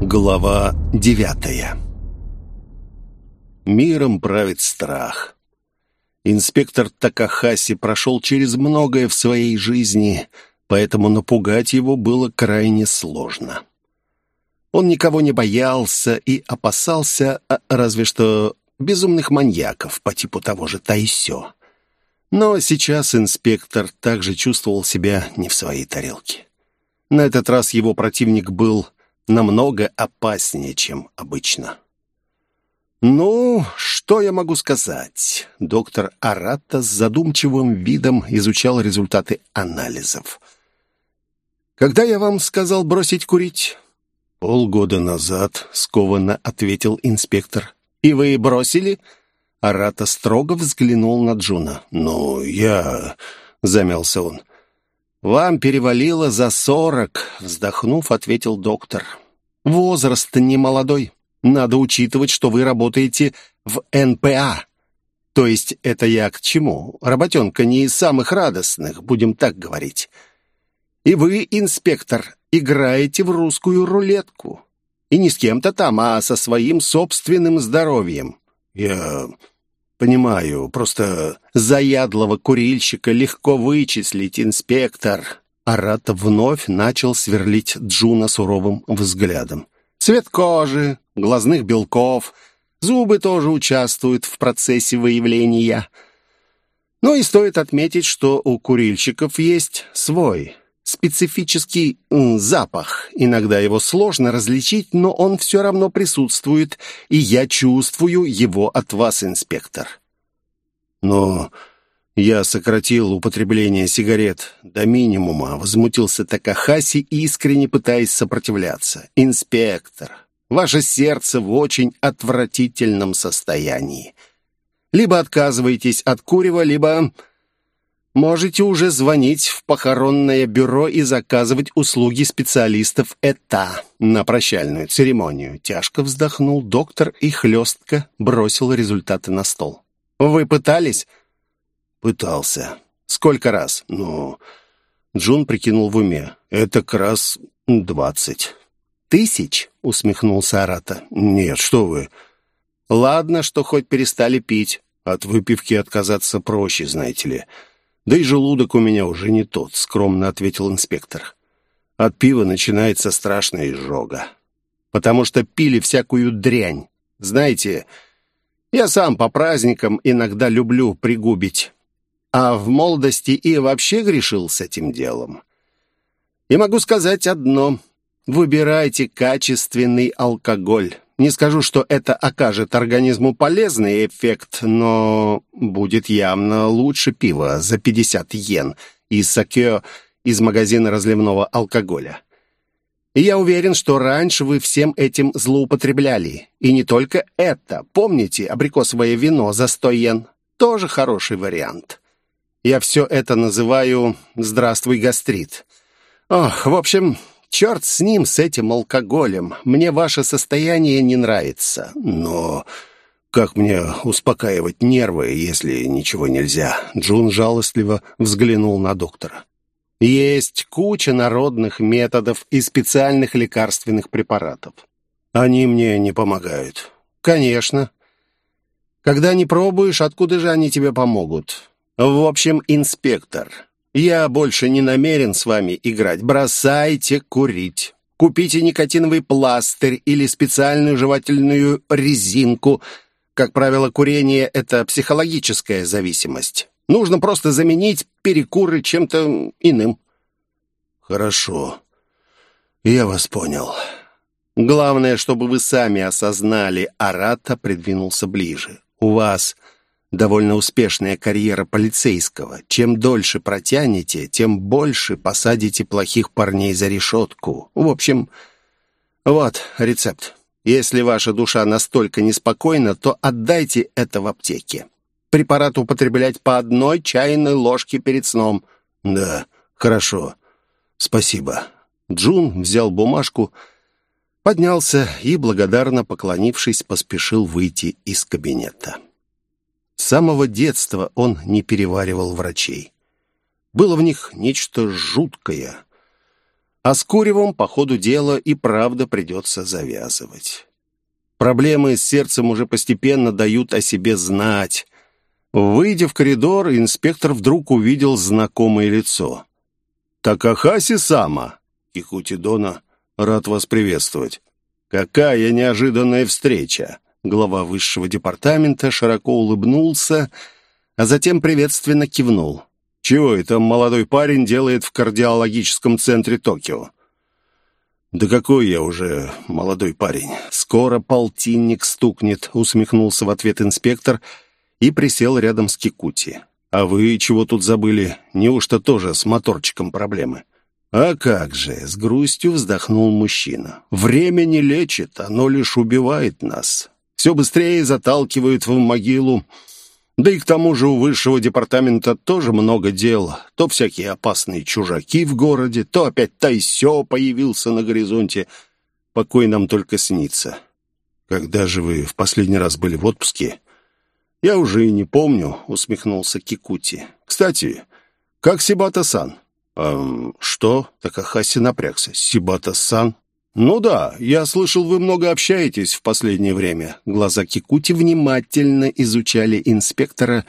Глава девятая Миром правит страх. Инспектор Такахаси прошел через многое в своей жизни, поэтому напугать его было крайне сложно. Он никого не боялся и опасался, а, разве что безумных маньяков по типу того же Тайсё. Но сейчас инспектор также чувствовал себя не в своей тарелке. На этот раз его противник был намного опаснее, чем обычно. «Ну, что я могу сказать?» Доктор Арата с задумчивым видом изучал результаты анализов. «Когда я вам сказал бросить курить?» «Полгода назад», — скованно ответил инспектор. «И вы бросили?» Арата строго взглянул на Джуна. «Ну, я...» — замялся он. «Вам перевалило за сорок», — вздохнув, ответил доктор. «Возраст не молодой. Надо учитывать, что вы работаете в НПА. То есть это я к чему? Работенка не из самых радостных, будем так говорить. И вы, инспектор, играете в русскую рулетку. И не с кем-то там, а со своим собственным здоровьем. Я понимаю, просто заядлого курильщика легко вычислить, инспектор. Арата вновь начал сверлить Джуна суровым взглядом. Цвет кожи, глазных белков, зубы тоже участвуют в процессе выявления. Но и стоит отметить, что у курильщиков есть свой специфический запах. Иногда его сложно различить, но он все равно присутствует, и я чувствую его от вас, инспектор. Но я сократил употребление сигарет до минимума, возмутился Такахаси, искренне пытаясь сопротивляться. Инспектор, ваше сердце в очень отвратительном состоянии. Либо отказываетесь от курева, либо Можете уже звонить в похоронное бюро и заказывать услуги специалистов ЭТА на прощальную церемонию. Тяжко вздохнул доктор и хлестко бросил результаты на стол. Вы пытались? Пытался. Сколько раз? Ну, Джун прикинул в уме. Это к раз двадцать. Тысяч? Усмехнулся Арата. Нет, что вы. Ладно, что хоть перестали пить. От выпивки отказаться проще, знаете ли. «Да и желудок у меня уже не тот», — скромно ответил инспектор. «От пива начинается страшная изжога. Потому что пили всякую дрянь. Знаете, я сам по праздникам иногда люблю пригубить. А в молодости и вообще грешил с этим делом. И могу сказать одно. Выбирайте качественный алкоголь. Не скажу, что это окажет организму полезный эффект, но будет явно лучше пива за 50 йен и сакё из магазина разливного алкоголя. И я уверен, что раньше вы всем этим злоупотребляли. И не только это. Помните, абрикосовое вино за 100 йен? Тоже хороший вариант. Я все это называю «здравствуй, гастрит». Ох, в общем, Черт с ним, с этим алкоголем. Мне ваше состояние не нравится. Но как мне успокаивать нервы, если ничего нельзя? Джун жалостливо взглянул на доктора. Есть куча народных методов и специальных лекарственных препаратов. Они мне не помогают. Конечно. Когда не пробуешь, откуда же они тебе помогут? В общем, инспектор, я больше не намерен с вами играть. Бросайте курить. Купите никотиновый пластырь или специальную жевательную резинку. Как правило, курение – это психологическая зависимость. Нужно просто заменить перекуры чем-то иным. Хорошо. Я вас понял. Главное, чтобы вы сами осознали, Арата придвинулся ближе. У вас довольно успешная карьера полицейского. Чем дольше протянете, тем больше посадите плохих парней за решетку. В общем, вот рецепт. Если ваша душа настолько неспокойна, то отдайте это в аптеке. Препарат употреблять по одной чайной ложке перед сном. Да, хорошо. Спасибо. Джун взял бумажку, поднялся и, благодарно поклонившись, поспешил выйти из кабинета. С самого детства он не переваривал врачей. Было в них нечто жуткое. А с куревом по ходу дела и правда придется завязывать. Проблемы с сердцем уже постепенно дают о себе знать. Выйдя в коридор, инспектор вдруг увидел знакомое лицо. «Такахаси Сама!» Кикути Дона рад вас приветствовать. Какая неожиданная встреча! Глава высшего департамента широко улыбнулся, а затем приветственно кивнул. «Чего это молодой парень делает в кардиологическом центре Токио?» «Да какой я уже молодой парень! Скоро полтинник стукнет», — усмехнулся в ответ инспектор и присел рядом с Кикути. «А вы чего тут забыли? Неужто тоже с моторчиком проблемы?» «А как же!» — с грустью вздохнул мужчина. «Время не лечит, оно лишь убивает нас. Все быстрее заталкивают в могилу. Да и к тому же у высшего департамента тоже много дел. То всякие опасные чужаки в городе, то опять Тайсё появился на горизонте. Покой нам только снится. Когда же вы в последний раз были в отпуске?» «Я уже и не помню», — усмехнулся Кикути. «Кстати, как Сибата-сан?» «Эм, что?» — Такахаси напрягся. «Сибата-сан?» «Ну да, я слышал, вы много общаетесь в последнее время». Глаза Кикути внимательно изучали инспектора,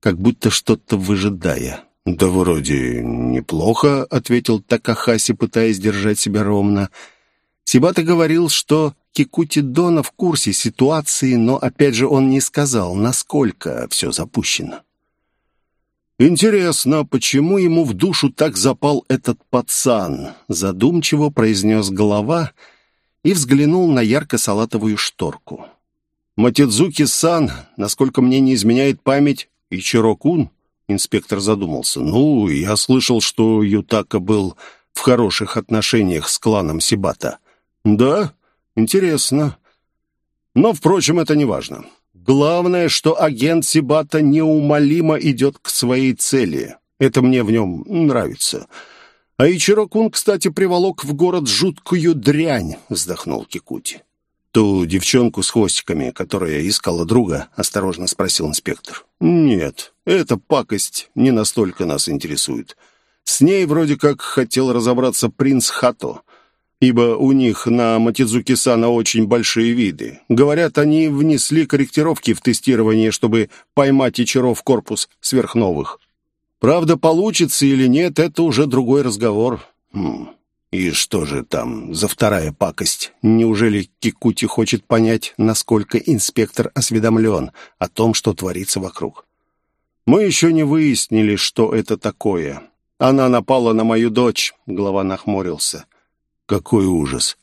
как будто что-то выжидая. «Да вроде неплохо», — ответил Такахаси, пытаясь держать себя ровно. Сибата говорил, что Кикути Дона в курсе ситуации, но, опять же, он не сказал, насколько все запущено. «Интересно, почему ему в душу так запал этот пацан?» Задумчиво произнес голова и взглянул на ярко-салатовую шторку. «Матидзуки-сан, насколько мне не изменяет память, и Чирокун?» Инспектор задумался. «Ну, я слышал, что Ютака был в хороших отношениях с кланом Сибата». «Да? Интересно. Но, впрочем, это не важно. Главное, что агент Сибата неумолимо идет к своей цели. Это мне в нем нравится. А Ичирокун, кстати, приволок в город жуткую дрянь, вздохнул Кикути. Ту девчонку с хвостиками, которая искала друга, осторожно спросил инспектор. Нет, эта пакость не настолько нас интересует. С ней вроде как хотел разобраться принц Хато ибо у них на Матидзуки-сана очень большие виды. Говорят, они внесли корректировки в тестирование, чтобы поймать Ичаро в корпус сверхновых. Правда, получится или нет, это уже другой разговор. Хм. И что же там за вторая пакость? Неужели Кикути хочет понять, насколько инспектор осведомлен о том, что творится вокруг? Мы еще не выяснили, что это такое. Она напала на мою дочь, глава нахмурился. «Какой ужас!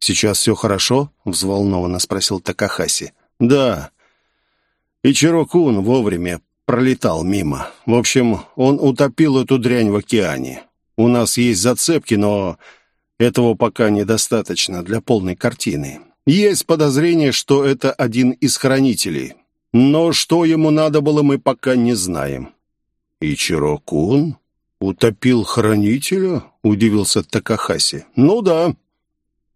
Сейчас все хорошо?» — взволнованно спросил Такахаси. «Да». И Чирокун вовремя пролетал мимо. В общем, он утопил эту дрянь в океане. У нас есть зацепки, но этого пока недостаточно для полной картины. Есть подозрение, что это один из хранителей. Но что ему надо было, мы пока не знаем. И Чирокун «Утопил хранителя?» — удивился Такахаси. «Ну да,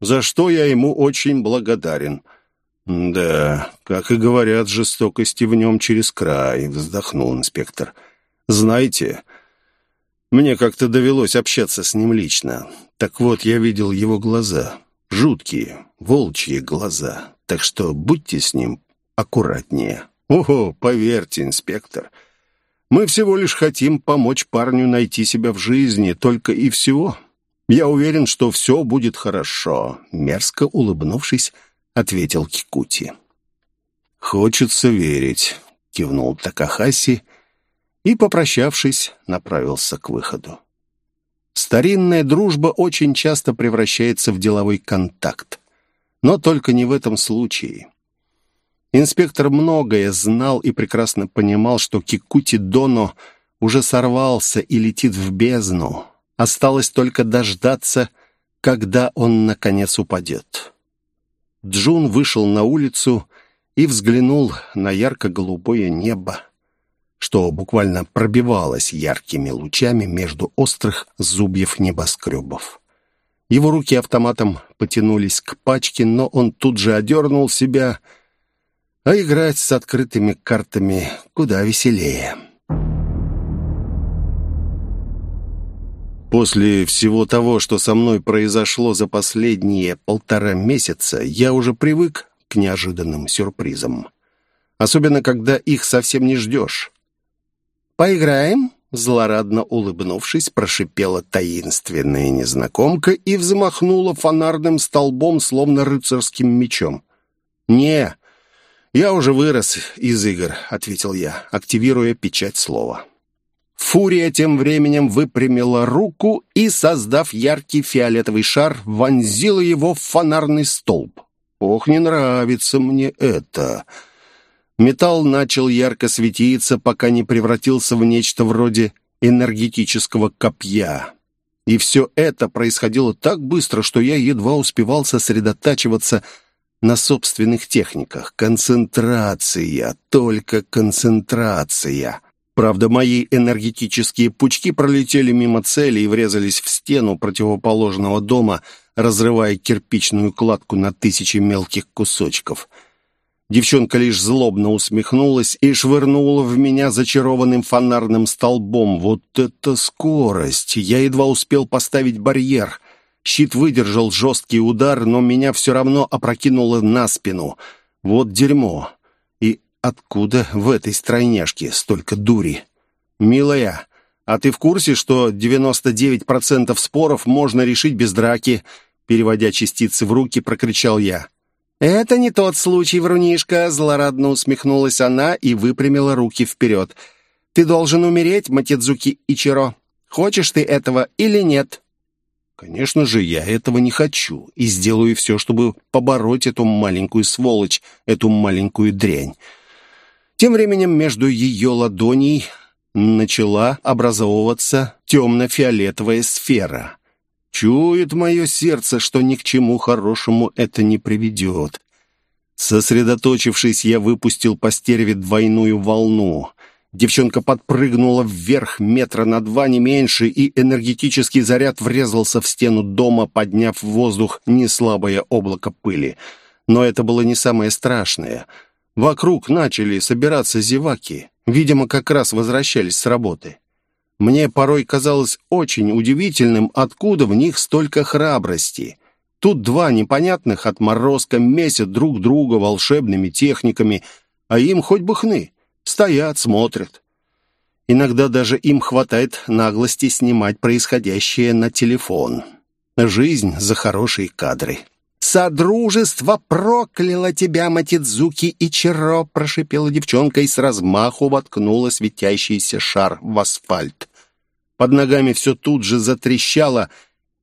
за что я ему очень благодарен». «Да, как и говорят, жестокости в нем через край», — вздохнул инспектор. «Знаете, мне как-то довелось общаться с ним лично. Так вот, я видел его глаза. Жуткие, волчьи глаза. Так что будьте с ним аккуратнее». «Ого, поверьте, инспектор». Мы всего лишь хотим помочь парню найти себя в жизни, только и всего. Я уверен, что все будет хорошо», — мерзко улыбнувшись, ответил Кикути. «Хочется верить», — кивнул Такахаси и, попрощавшись, направился к выходу. Старинная дружба очень часто превращается в деловой контакт. Но только не в этом случае. Инспектор многое знал и прекрасно понимал, что Кикути Доно уже сорвался и летит в бездну. Осталось только дождаться, когда он, наконец, упадет. Джун вышел на улицу и взглянул на ярко-голубое небо, что буквально пробивалось яркими лучами между острых зубьев небоскребов. Его руки автоматом потянулись к пачке, но он тут же одернул себя — а играть с открытыми картами куда веселее. После всего того, что со мной произошло за последние полтора месяца, я уже привык к неожиданным сюрпризам. Особенно, когда их совсем не ждешь. «Поиграем?» Злорадно улыбнувшись, прошипела таинственная незнакомка и взмахнула фонарным столбом, словно рыцарским мечом. «Не, я уже вырос из игр», — ответил я, активируя печать слова. Фурия тем временем выпрямила руку и, создав яркий фиолетовый шар, вонзила его в фонарный столб. «Ох, не нравится мне это!» Металл начал ярко светиться, пока не превратился в нечто вроде энергетического копья. И все это происходило так быстро, что я едва успевал сосредотачиваться на собственных техниках. Концентрация, только концентрация. Правда, мои энергетические пучки пролетели мимо цели и врезались в стену противоположного дома, разрывая кирпичную кладку на тысячи мелких кусочков — Девчонка лишь злобно усмехнулась и швырнула в меня зачарованным фонарным столбом. Вот это скорость! Я едва успел поставить барьер. Щит выдержал жесткий удар, но меня все равно опрокинуло на спину. Вот дерьмо! И откуда в этой стройняшке столько дури? «Милая, а ты в курсе, что 99% споров можно решить без драки?» Переводя частицы в руки, прокричал я. «Это не тот случай, врунишка», — злорадно усмехнулась она и выпрямила руки вперед. «Ты должен умереть, Матидзуки Ичиро. Хочешь ты этого или нет?» «Конечно же, я этого не хочу и сделаю все, чтобы побороть эту маленькую сволочь, эту маленькую дрянь». Тем временем между ее ладоней начала образовываться темно-фиолетовая сфера — Чует мое сердце, что ни к чему хорошему это не приведет. Сосредоточившись, я выпустил по стерве двойную волну. Девчонка подпрыгнула вверх метра на два, не меньше, и энергетический заряд врезался в стену дома, подняв в воздух неслабое облако пыли. Но это было не самое страшное. Вокруг начали собираться зеваки. Видимо, как раз возвращались с работы. Мне порой казалось очень удивительным, откуда в них столько храбрости. Тут два непонятных отморозка месят друг друга волшебными техниками, а им хоть бы хны. Стоят, смотрят. Иногда даже им хватает наглости снимать происходящее на телефон. Жизнь за хорошие кадры. «Содружество прокляло тебя, Матидзуки Ичиро!» прошипела девчонка и с размаху воткнула светящийся шар в асфальт. Под ногами все тут же затрещало,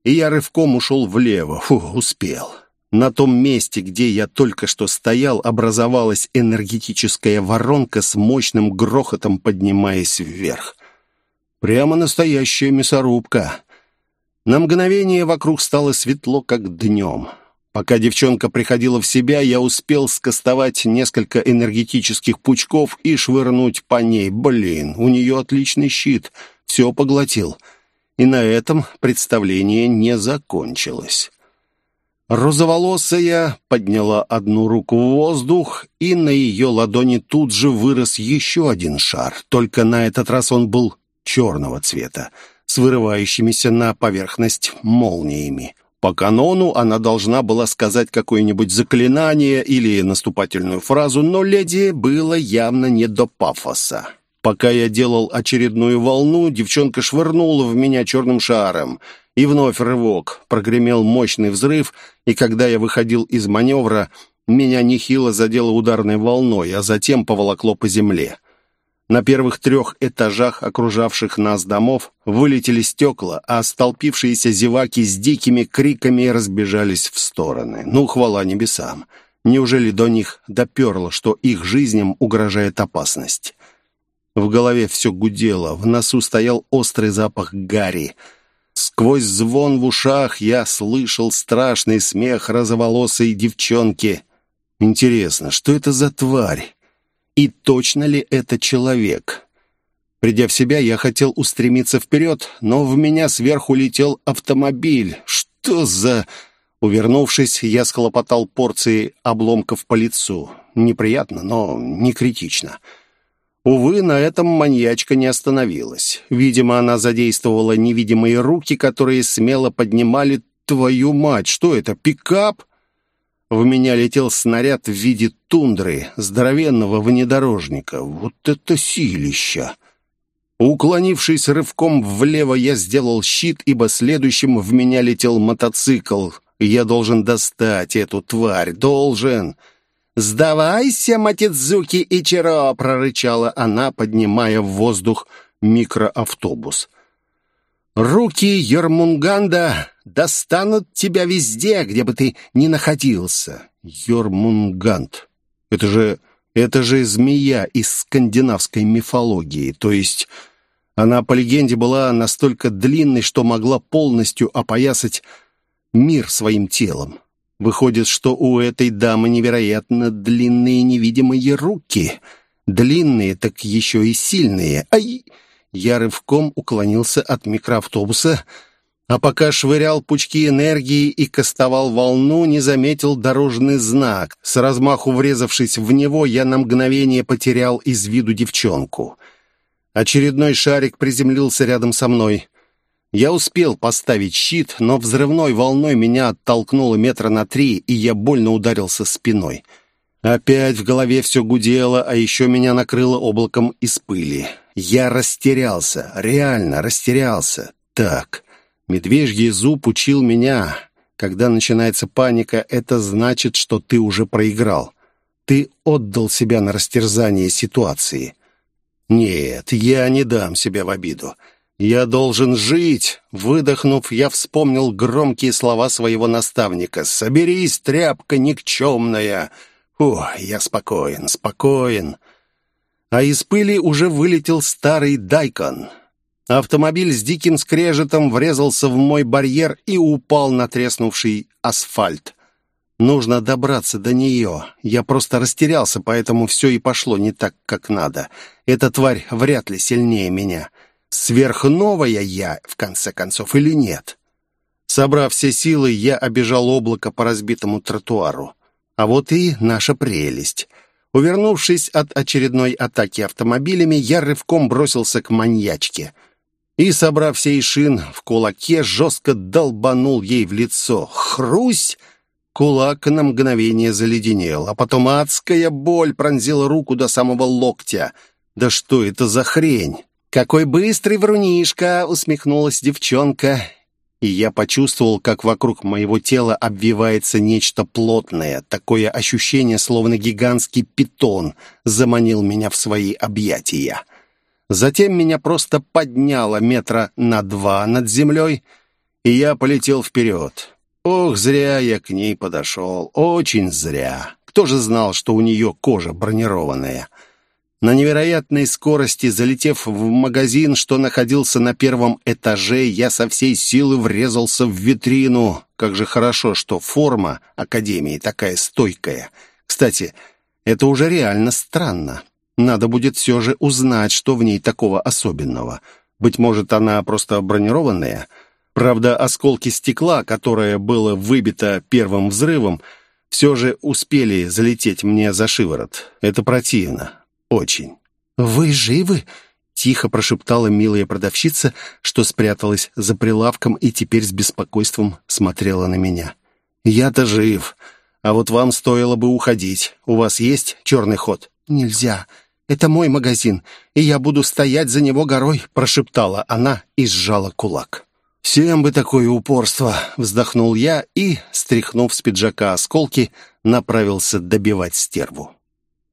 и я рывком ушел влево. Фу, успел. На том месте, где я только что стоял, образовалась энергетическая воронка с мощным грохотом, поднимаясь вверх. Прямо настоящая мясорубка. На мгновение вокруг стало светло, как днем. Пока девчонка приходила в себя, я успел скостовать несколько энергетических пучков и швырнуть по ней. Блин, у нее отличный щит — все поглотил. И на этом представление не закончилось. Розоволосая подняла одну руку в воздух, и на ее ладони тут же вырос еще один шар, только на этот раз он был черного цвета, с вырывающимися на поверхность молниями. По канону она должна была сказать какое-нибудь заклинание или наступательную фразу, но леди было явно не до пафоса. Пока я делал очередную волну, девчонка швырнула в меня черным шаром. И вновь рывок. Прогремел мощный взрыв, и когда я выходил из маневра, меня нехило задело ударной волной, а затем поволокло по земле. На первых трех этажах окружавших нас домов вылетели стекла, а столпившиеся зеваки с дикими криками разбежались в стороны. Ну, хвала небесам! Неужели до них доперло, что их жизням угрожает опасность? В голове все гудело, в носу стоял острый запах гари. Сквозь звон в ушах я слышал страшный смех розоволосой девчонки. Интересно, что это за тварь? И точно ли это человек? Придя в себя, я хотел устремиться вперед, но в меня сверху летел автомобиль. Что за... Увернувшись, я схлопотал порции обломков по лицу. Неприятно, но не критично. Увы, на этом маньячка не остановилась. Видимо, она задействовала невидимые руки, которые смело поднимали «Твою мать, что это, пикап?» В меня летел снаряд в виде тундры, здоровенного внедорожника. Вот это силища! Уклонившись рывком влево, я сделал щит, ибо следующим в меня летел мотоцикл. Я должен достать эту тварь, должен. «Сдавайся, Матидзуки Ичиро!» — прорычала она, поднимая в воздух микроавтобус. «Руки Йормунганда достанут тебя везде, где бы ты ни находился!» Йормунганд. Это же... это же змея из скандинавской мифологии, то есть... Она, по легенде, была настолько длинной, что могла полностью опоясать мир своим телом. Выходит, что у этой дамы невероятно длинные невидимые руки. Длинные, так еще и сильные. Ай! Я рывком уклонился от микроавтобуса, а пока швырял пучки энергии и кастовал волну, не заметил дорожный знак. С размаху врезавшись в него, я на мгновение потерял из виду девчонку — Очередной шарик приземлился рядом со мной. Я успел поставить щит, но взрывной волной меня оттолкнуло метра на три, и я больно ударился спиной. Опять в голове все гудело, а еще меня накрыло облаком из пыли. Я растерялся, реально растерялся. Так, медвежий зуб учил меня. Когда начинается паника, это значит, что ты уже проиграл. Ты отдал себя на растерзание ситуации. «Нет, я не дам себя в обиду. Я должен жить!» Выдохнув, я вспомнил громкие слова своего наставника. «Соберись, тряпка никчемная!» «О, я спокоен, спокоен!» А из пыли уже вылетел старый Дайкон. Автомобиль с диким скрежетом врезался в мой барьер и упал на треснувший асфальт. Нужно добраться до нее. Я просто растерялся, поэтому все и пошло не так, как надо. Эта тварь вряд ли сильнее меня. Сверхновая я, в конце концов, или нет? Собрав все силы, я обежал облако по разбитому тротуару. А вот и наша прелесть. Увернувшись от очередной атаки автомобилями, я рывком бросился к маньячке. И, собрав сей шин в кулаке, жестко долбанул ей в лицо. «Хрусь!» Кулак на мгновение заледенел, а потом адская боль пронзила руку до самого локтя. «Да что это за хрень?» «Какой быстрый врунишка!» — усмехнулась девчонка. И я почувствовал, как вокруг моего тела обвивается нечто плотное. Такое ощущение, словно гигантский питон, заманил меня в свои объятия. Затем меня просто подняло метра на два над землей, и я полетел вперед. Ох, зря я к ней подошел. Очень зря. Кто же знал, что у нее кожа бронированная? На невероятной скорости, залетев в магазин, что находился на первом этаже, я со всей силы врезался в витрину. Как же хорошо, что форма Академии такая стойкая. Кстати, это уже реально странно. Надо будет все же узнать, что в ней такого особенного. Быть может, она просто бронированная — Правда, осколки стекла, которое было выбито первым взрывом, все же успели залететь мне за шиворот. Это противно. Очень. «Вы живы?» — тихо прошептала милая продавщица, что спряталась за прилавком и теперь с беспокойством смотрела на меня. «Я-то жив. А вот вам стоило бы уходить. У вас есть черный ход?» «Нельзя. Это мой магазин, и я буду стоять за него горой», — прошептала она и сжала кулак. «Всем бы такое упорство!» — вздохнул я и, стряхнув с пиджака осколки, направился добивать стерву.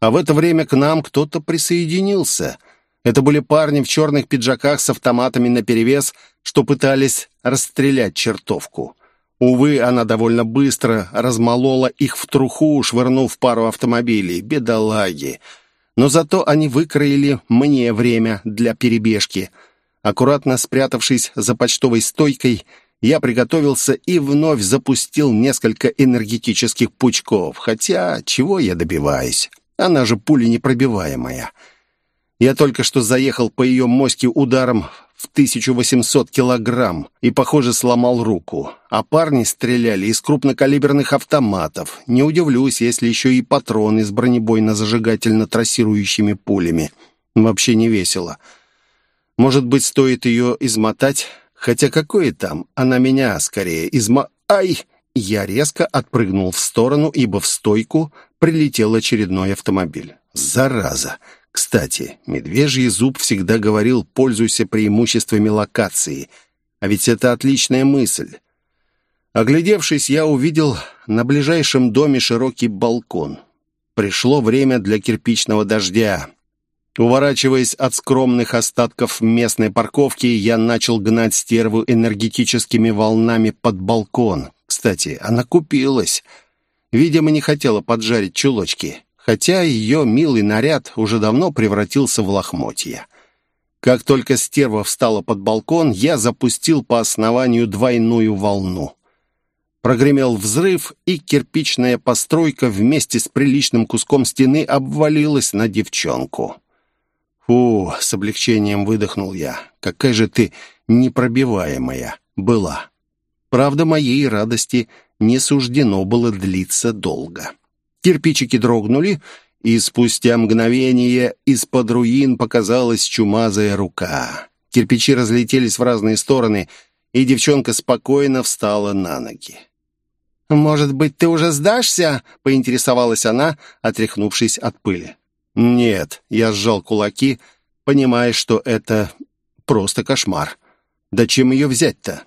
А в это время к нам кто-то присоединился. Это были парни в черных пиджаках с автоматами наперевес, что пытались расстрелять чертовку. Увы, она довольно быстро размолола их в труху, швырнув пару автомобилей. Бедолаги! Но зато они выкроили мне время для перебежки — Аккуратно спрятавшись за почтовой стойкой, я приготовился и вновь запустил несколько энергетических пучков. Хотя, чего я добиваюсь? Она же пуля непробиваемая. Я только что заехал по ее моське ударом в 1800 килограмм и, похоже, сломал руку. А парни стреляли из крупнокалиберных автоматов. Не удивлюсь, если еще и патроны с бронебойно-зажигательно-трассирующими пулями. Вообще не весело. Может быть, стоит ее измотать? Хотя какое там? Она меня скорее изма... Ай! Я резко отпрыгнул в сторону, ибо в стойку прилетел очередной автомобиль. Зараза! Кстати, медвежий зуб всегда говорил «пользуйся преимуществами локации». А ведь это отличная мысль. Оглядевшись, я увидел на ближайшем доме широкий балкон. Пришло время для кирпичного дождя. Уворачиваясь от скромных остатков местной парковки, я начал гнать стерву энергетическими волнами под балкон. Кстати, она купилась. Видимо, не хотела поджарить чулочки, хотя ее милый наряд уже давно превратился в лохмотья. Как только стерва встала под балкон, я запустил по основанию двойную волну. Прогремел взрыв, и кирпичная постройка вместе с приличным куском стены обвалилась на девчонку. «Фу!» — с облегчением выдохнул я. «Какая же ты непробиваемая была!» Правда, моей радости не суждено было длиться долго. Кирпичики дрогнули, и спустя мгновение из-под руин показалась чумазая рука. Кирпичи разлетелись в разные стороны, и девчонка спокойно встала на ноги. «Может быть, ты уже сдашься?» — поинтересовалась она, отряхнувшись от пыли. «Нет», — я сжал кулаки, понимая, что это просто кошмар. «Да чем ее взять-то?»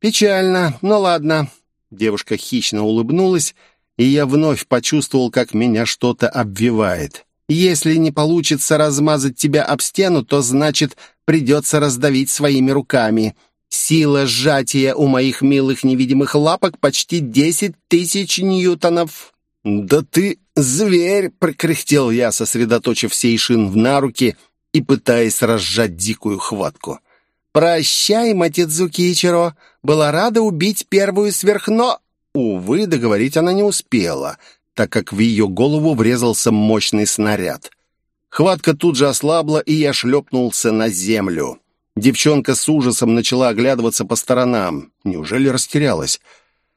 «Печально, но ладно». Девушка хищно улыбнулась, и я вновь почувствовал, как меня что-то обвивает. «Если не получится размазать тебя об стену, то, значит, придется раздавить своими руками. Сила сжатия у моих милых невидимых лапок почти десять тысяч ньютонов». «Да ты зверь!» — прокряхтел я, сосредоточив сейшин на руки и пытаясь разжать дикую хватку. «Прощай, Матидзуки Ичиро. Была рада убить первую сверхно...» Увы, договорить она не успела, так как в ее голову врезался мощный снаряд. Хватка тут же ослабла, и я шлепнулся на землю. Девчонка с ужасом начала оглядываться по сторонам. Неужели растерялась?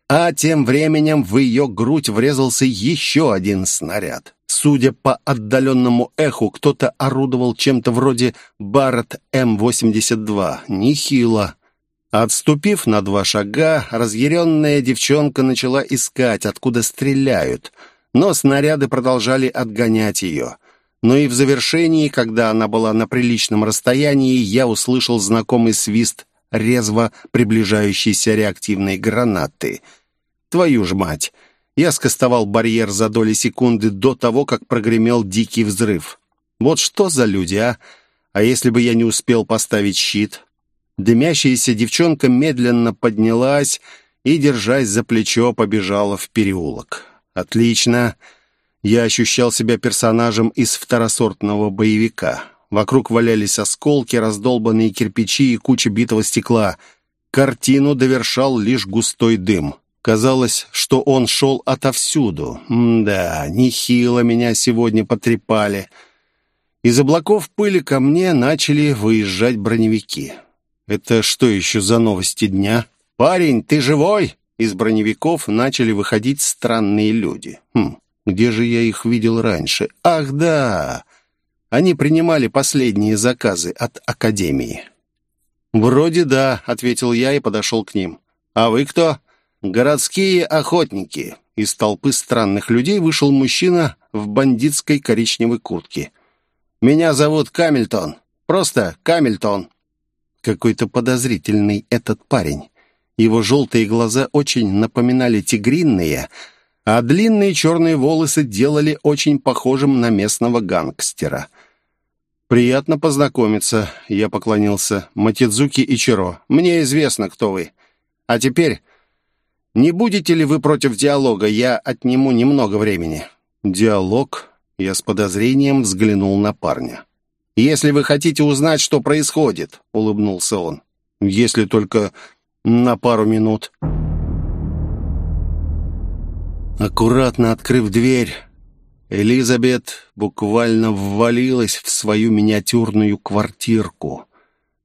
А тем временем в ее грудь врезался еще один снаряд. Судя по отдаленному эху, кто-то орудовал чем-то вроде Барретт М-82. Нехило. Отступив на два шага, разъяренная девчонка начала искать, откуда стреляют. Но снаряды продолжали отгонять ее. Но и в завершении, когда она была на приличном расстоянии, я услышал знакомый свист резво приближающейся реактивной гранаты. Твою ж мать! Я скостовал барьер за доли секунды до того, как прогремел дикий взрыв. Вот что за люди, а? А если бы я не успел поставить щит? Дымящаяся девчонка медленно поднялась и, держась за плечо, побежала в переулок. «Отлично!» Я ощущал себя персонажем из второсортного боевика. Вокруг валялись осколки, раздолбанные кирпичи и куча битого стекла. Картину довершал лишь густой дым. Казалось, что он шел отовсюду. М да, нехило меня сегодня потрепали. Из облаков пыли ко мне начали выезжать броневики. Это что еще за новости дня? «Парень, ты живой?» Из броневиков начали выходить странные люди. Хм, где же я их видел раньше? Ах, да! Они принимали последние заказы от Академии. «Вроде да», — ответил я и подошел к ним. «А вы кто?» «Городские охотники». Из толпы странных людей вышел мужчина в бандитской коричневой куртке. «Меня зовут Камильтон. Просто Камильтон». Какой-то подозрительный этот парень. Его желтые глаза очень напоминали тигринные, а длинные черные волосы делали очень похожим на местного гангстера. «Приятно познакомиться», — я поклонился. «Матидзуки Ичиро. Мне известно, кто вы. А теперь, не будете ли вы против диалога? Я отниму немного времени». «Диалог?» Я с подозрением взглянул на парня. «Если вы хотите узнать, что происходит», — улыбнулся он. «Если только на пару минут». Аккуратно открыв дверь, Элизабет буквально ввалилась в свою миниатюрную квартирку.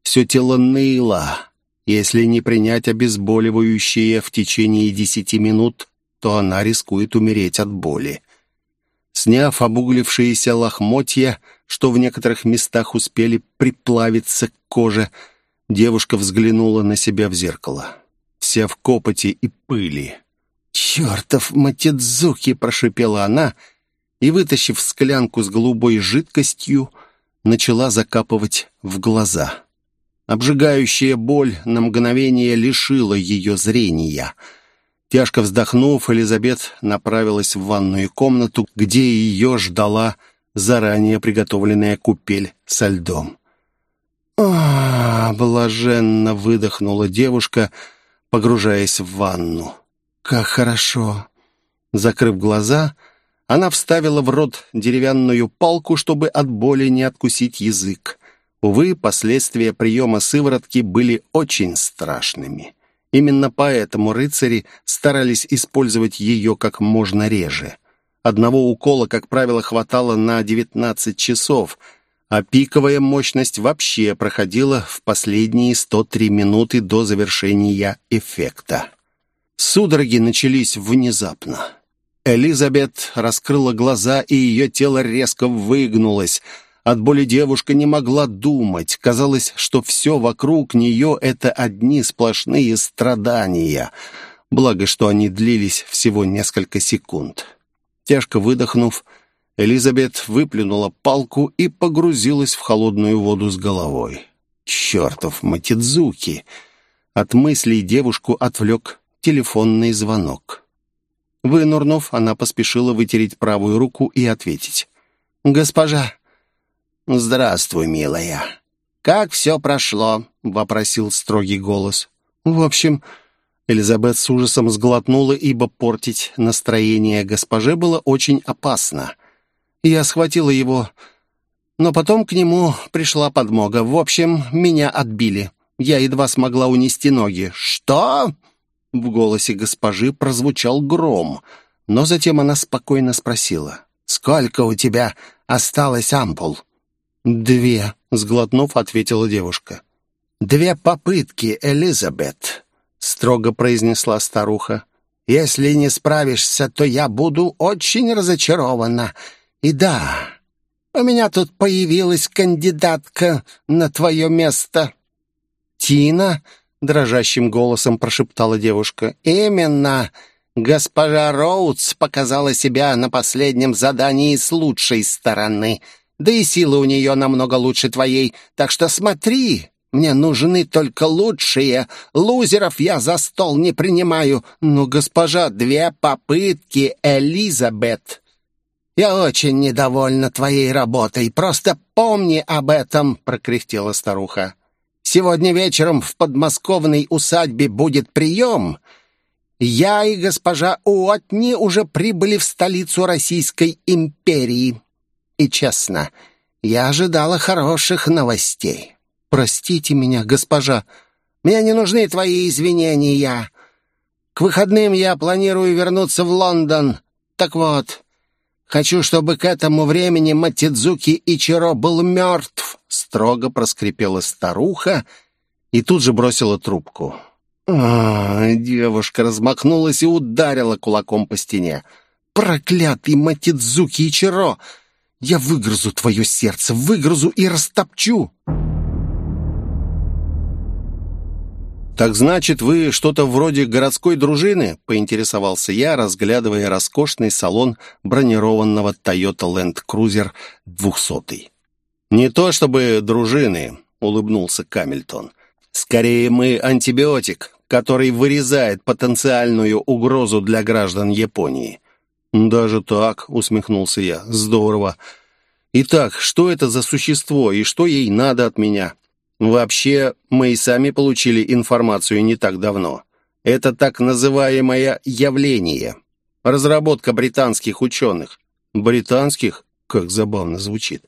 Все тело ныло. Если не принять обезболивающее в течение десяти минут, то она рискует умереть от боли. Сняв обуглившиеся лохмотья, что в некоторых местах успели приплавиться к коже. Девушка взглянула на себя в зеркало. Вся в копоти и пыли. «Чертов Матидзуки!» — прошипела она и, вытащив склянку с голубой жидкостью, начала закапывать в глаза. Обжигающая боль на мгновение лишила ее зрения. Тяжко вздохнув, Элизабет направилась в ванную комнату, где ее ждала заранее приготовленная купель со льдом. а, блаженно выдохнула девушка, погружаясь в ванну. «Как хорошо!» Закрыв глаза, она вставила в рот деревянную палку, чтобы от боли не откусить язык. Увы, последствия приема сыворотки были очень страшными. Именно поэтому рыцари старались использовать ее как можно реже. Одного укола, как правило, хватало на 19 часов, а пиковая мощность вообще проходила в последние 103 минуты до завершения эффекта. Судороги начались внезапно. Элизабет раскрыла глаза, и ее тело резко выгнулось. От боли девушка не могла думать. Казалось, что все вокруг нее — это одни сплошные страдания. Благо, что они длились всего несколько секунд. Тяжко выдохнув, Элизабет выплюнула палку и погрузилась в холодную воду с головой. «Чертов Матидзуки!» От мыслей девушку отвлек телефонный звонок. Вынурнув, она поспешила вытереть правую руку и ответить. «Госпожа!» «Здравствуй, милая!» «Как все прошло?» — вопросил строгий голос. «В общем...» Элизабет с ужасом сглотнула, ибо портить настроение госпоже было очень опасно. Я схватила его, но потом к нему пришла подмога. В общем, меня отбили. Я едва смогла унести ноги. «Что?» В голосе госпожи прозвучал гром, но затем она спокойно спросила. «Сколько у тебя осталось ампул?» «Две», — сглотнув, ответила девушка. «Две попытки, Элизабет», — строго произнесла старуха. «Если не справишься, то я буду очень разочарована. И да, у меня тут появилась кандидатка на твое место». «Тина?» дрожащим голосом прошептала девушка. «Именно! Госпожа Роудс показала себя на последнем задании с лучшей стороны. Да и силы у нее намного лучше твоей, так что смотри!» Мне нужны только лучшие. Лузеров я за стол не принимаю. Но, госпожа, две попытки, Элизабет. Я очень недовольна твоей работой. Просто помни об этом, прокряхтела старуха. Сегодня вечером в подмосковной усадьбе будет прием. Я и госпожа Уотни уже прибыли в столицу Российской империи. И честно, я ожидала хороших новостей. Простите меня, госпожа, мне не нужны твои извинения. К выходным я планирую вернуться в Лондон. Так вот, хочу, чтобы к этому времени Матидзуки Ичиро был мертв строго проскрипела старуха и тут же бросила трубку. А, девушка размахнулась и ударила кулаком по стене. «Проклятый Матидзуки Ичиро! Я выгрызу твое сердце, выгрызу и растопчу!» «Так значит, вы что-то вроде городской дружины?» — поинтересовался я, разглядывая роскошный салон бронированного Toyota Land Cruiser 200. «Не то чтобы дружины», — улыбнулся Камильтон. «Скорее мы антибиотик, который вырезает потенциальную угрозу для граждан Японии». «Даже так», — усмехнулся я. «Здорово. Итак, что это за существо и что ей надо от меня?» «Вообще, мы и сами получили информацию не так давно. Это так называемое явление. Разработка британских ученых». «Британских?» Как забавно звучит.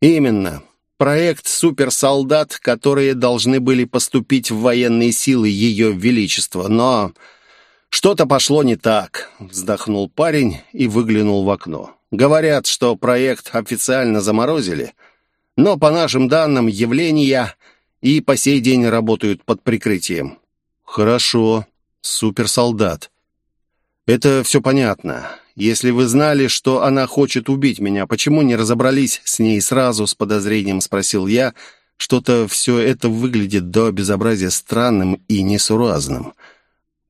Именно. Проект «Суперсолдат», которые должны были поступить в военные силы Ее Величества. Но что-то пошло не так, вздохнул парень и выглянул в окно. Говорят, что проект официально заморозили, но по нашим данным явления и по сей день работают под прикрытием. Хорошо, суперсолдат. Это все понятно. Если вы знали, что она хочет убить меня, почему не разобрались с ней сразу?» С подозрением спросил я. Что-то все это выглядит до безобразия странным и несуразным.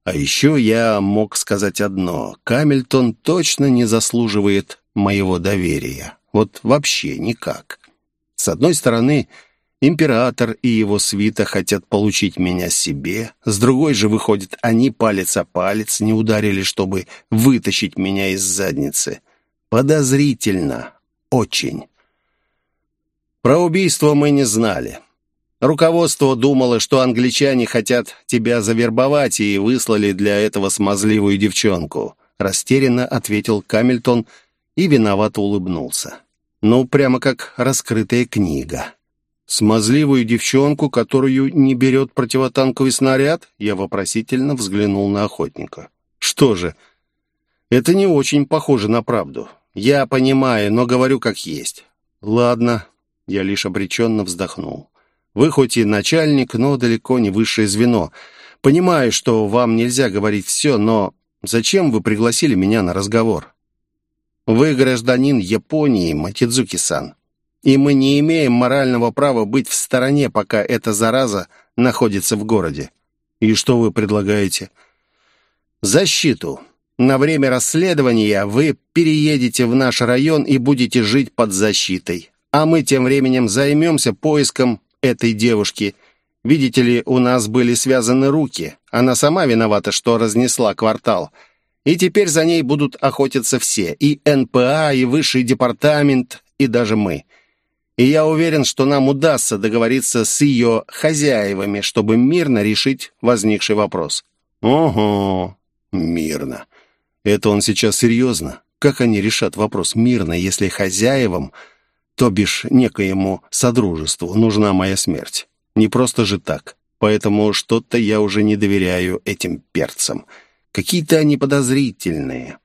А еще я мог сказать одно. Камильтон точно не заслуживает моего доверия. Вот вообще никак. С одной стороны, император и его свита хотят получить меня себе. С другой же, выходит, они палец о палец не ударили, чтобы вытащить меня из задницы. Подозрительно. Очень. Про убийство мы не знали. Руководство думало, что англичане хотят тебя завербовать и выслали для этого смазливую девчонку. Растерянно ответил Камильтон и виновато улыбнулся. Ну, прямо как раскрытая книга. Смазливую девчонку, которую не берет противотанковый снаряд? Я вопросительно взглянул на охотника. Что же, это не очень похоже на правду. Я понимаю, но говорю как есть. Ладно, я лишь обреченно вздохнул. Вы хоть и начальник, но далеко не высшее звено. Понимаю, что вам нельзя говорить все, но зачем вы пригласили меня на разговор? Вы гражданин Японии, Матидзуки-сан, и мы не имеем морального права быть в стороне, пока эта зараза находится в городе. И что вы предлагаете? Защиту. На время расследования вы переедете в наш район и будете жить под защитой. А мы тем временем займемся поиском этой девушки. Видите ли, у нас были связаны руки. Она сама виновата, что разнесла квартал. И теперь за ней будут охотиться все. И НПА, и высший департамент, и даже мы. И я уверен, что нам удастся договориться с ее хозяевами, чтобы мирно решить возникший вопрос. Ого, мирно. Это он сейчас серьезно? Как они решат вопрос мирно, если хозяевам то бишь некоему содружеству, нужна моя смерть. Не просто же так. Поэтому что-то я уже не доверяю этим перцам. Какие-то они подозрительные.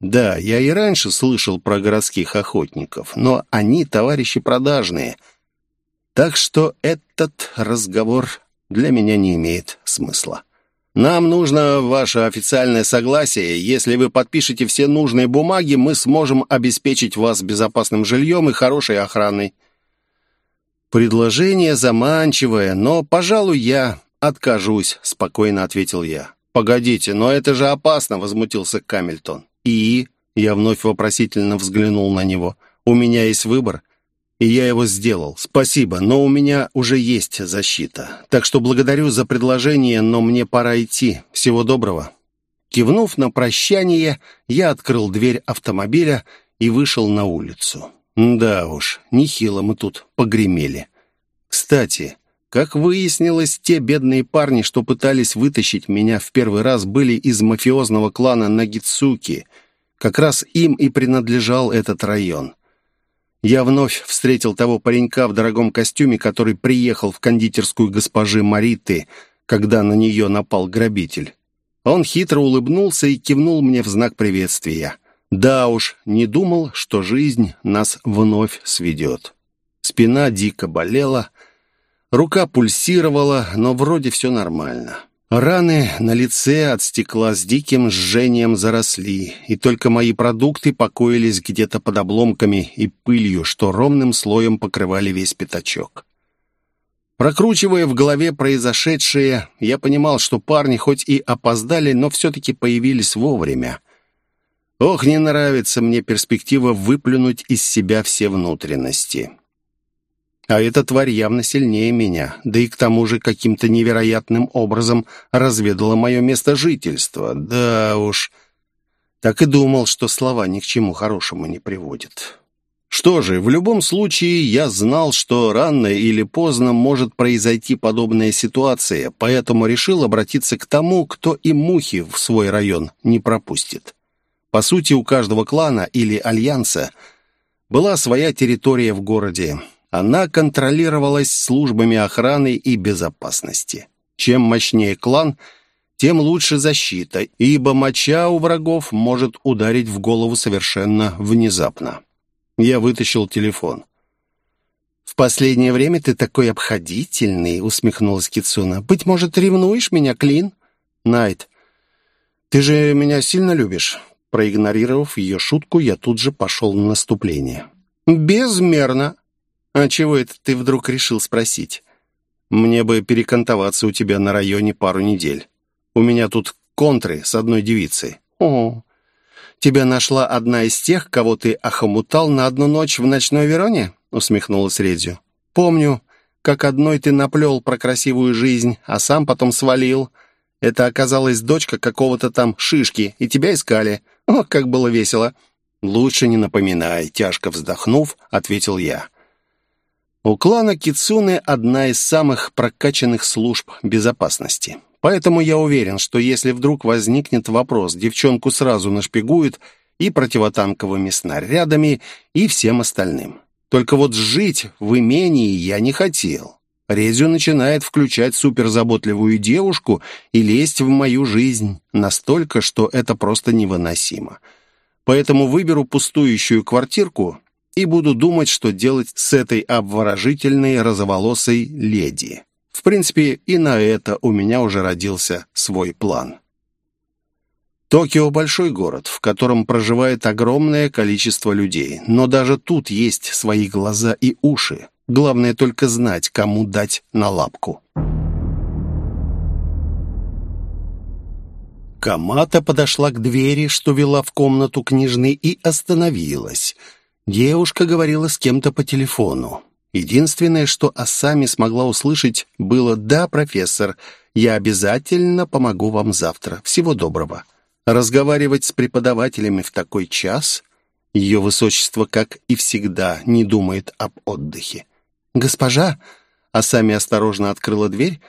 Да, я и раньше слышал про городских охотников, но они товарищи продажные. Так что этот разговор для меня не имеет смысла. Нам нужно ваше официальное согласие. Если вы подпишете все нужные бумаги, мы сможем обеспечить вас безопасным жильем и хорошей охраной». «Предложение заманчивое, но, пожалуй, я откажусь», — спокойно ответил я. «Погодите, но это же опасно», — возмутился Камильтон. «И?» — я вновь вопросительно взглянул на него. «У меня есть выбор и я его сделал. Спасибо, но у меня уже есть защита. Так что благодарю за предложение, но мне пора идти. Всего доброго». Кивнув на прощание, я открыл дверь автомобиля и вышел на улицу. Да уж, нехило мы тут погремели. Кстати, как выяснилось, те бедные парни, что пытались вытащить меня в первый раз, были из мафиозного клана Нагицуки. Как раз им и принадлежал этот район. Я вновь встретил того паренька в дорогом костюме, который приехал в кондитерскую госпожи Мариты, когда на нее напал грабитель. Он хитро улыбнулся и кивнул мне в знак приветствия. Да уж, не думал, что жизнь нас вновь сведет. Спина дико болела, рука пульсировала, но вроде все нормально. Раны на лице от стекла с диким жжением заросли, и только мои продукты покоились где-то под обломками и пылью, что ровным слоем покрывали весь пятачок. Прокручивая в голове произошедшее, я понимал, что парни хоть и опоздали, но все-таки появились вовремя. Ох, не нравится мне перспектива выплюнуть из себя все внутренности. А эта тварь явно сильнее меня, да и к тому же каким-то невероятным образом разведала мое место жительства. Да уж, так и думал, что слова ни к чему хорошему не приводят. Что же, в любом случае я знал, что рано или поздно может произойти подобная ситуация, поэтому решил обратиться к тому, кто и мухи в свой район не пропустит. По сути, у каждого клана или альянса была своя территория в городе, она контролировалась службами охраны и безопасности. Чем мощнее клан, тем лучше защита, ибо моча у врагов может ударить в голову совершенно внезапно. Я вытащил телефон. «В последнее время ты такой обходительный», — усмехнулась Кицуна. «Быть может, ревнуешь меня, Клин?» «Найт, ты же меня сильно любишь?» Проигнорировав ее шутку, я тут же пошел на наступление. «Безмерно. А чего это ты вдруг решил спросить?» «Мне бы перекантоваться у тебя на районе пару недель. У меня тут контры с одной девицей». «О, тебя нашла одна из тех, кого ты охомутал на одну ночь в ночной Вероне?» усмехнулась Редзю. «Помню, как одной ты наплел про красивую жизнь, а сам потом свалил. Это оказалась дочка какого-то там шишки, и тебя искали. О, как было весело!» «Лучше не напоминай», — тяжко вздохнув, ответил я. У клана Кицуны одна из самых прокачанных служб безопасности. Поэтому я уверен, что если вдруг возникнет вопрос, девчонку сразу нашпигуют и противотанковыми снарядами, и всем остальным. Только вот жить в имении я не хотел. Резю начинает включать суперзаботливую девушку и лезть в мою жизнь настолько, что это просто невыносимо. Поэтому выберу пустующую квартирку и буду думать, что делать с этой обворожительной розоволосой леди. В принципе, и на это у меня уже родился свой план. Токио – большой город, в котором проживает огромное количество людей, но даже тут есть свои глаза и уши. Главное только знать, кому дать на лапку. Камата подошла к двери, что вела в комнату княжны, и остановилась. Девушка говорила с кем-то по телефону. Единственное, что Асами смогла услышать, было «Да, профессор, я обязательно помогу вам завтра. Всего доброго». Разговаривать с преподавателями в такой час ее высочество, как и всегда, не думает об отдыхе. «Госпожа!» А сами осторожно открыла дверь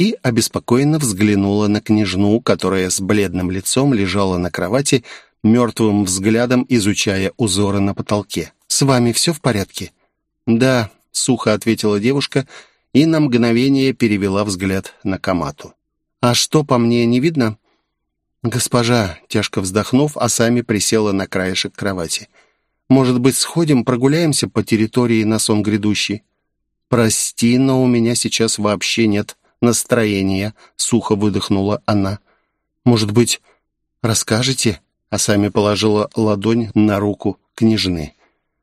и обеспокоенно взглянула на княжну, которая с бледным лицом лежала на кровати, мертвым взглядом изучая узоры на потолке. «С вами все в порядке?» «Да», — сухо ответила девушка и на мгновение перевела взгляд на Камату. «А что, по мне не видно?» «Госпожа», — тяжко вздохнув, а сами присела на краешек кровати. «Может быть, сходим, прогуляемся по территории на сон грядущий?» «Прости, но у меня сейчас вообще нет настроения», — сухо выдохнула она. «Может быть, расскажете?» А сами положила ладонь на руку княжны.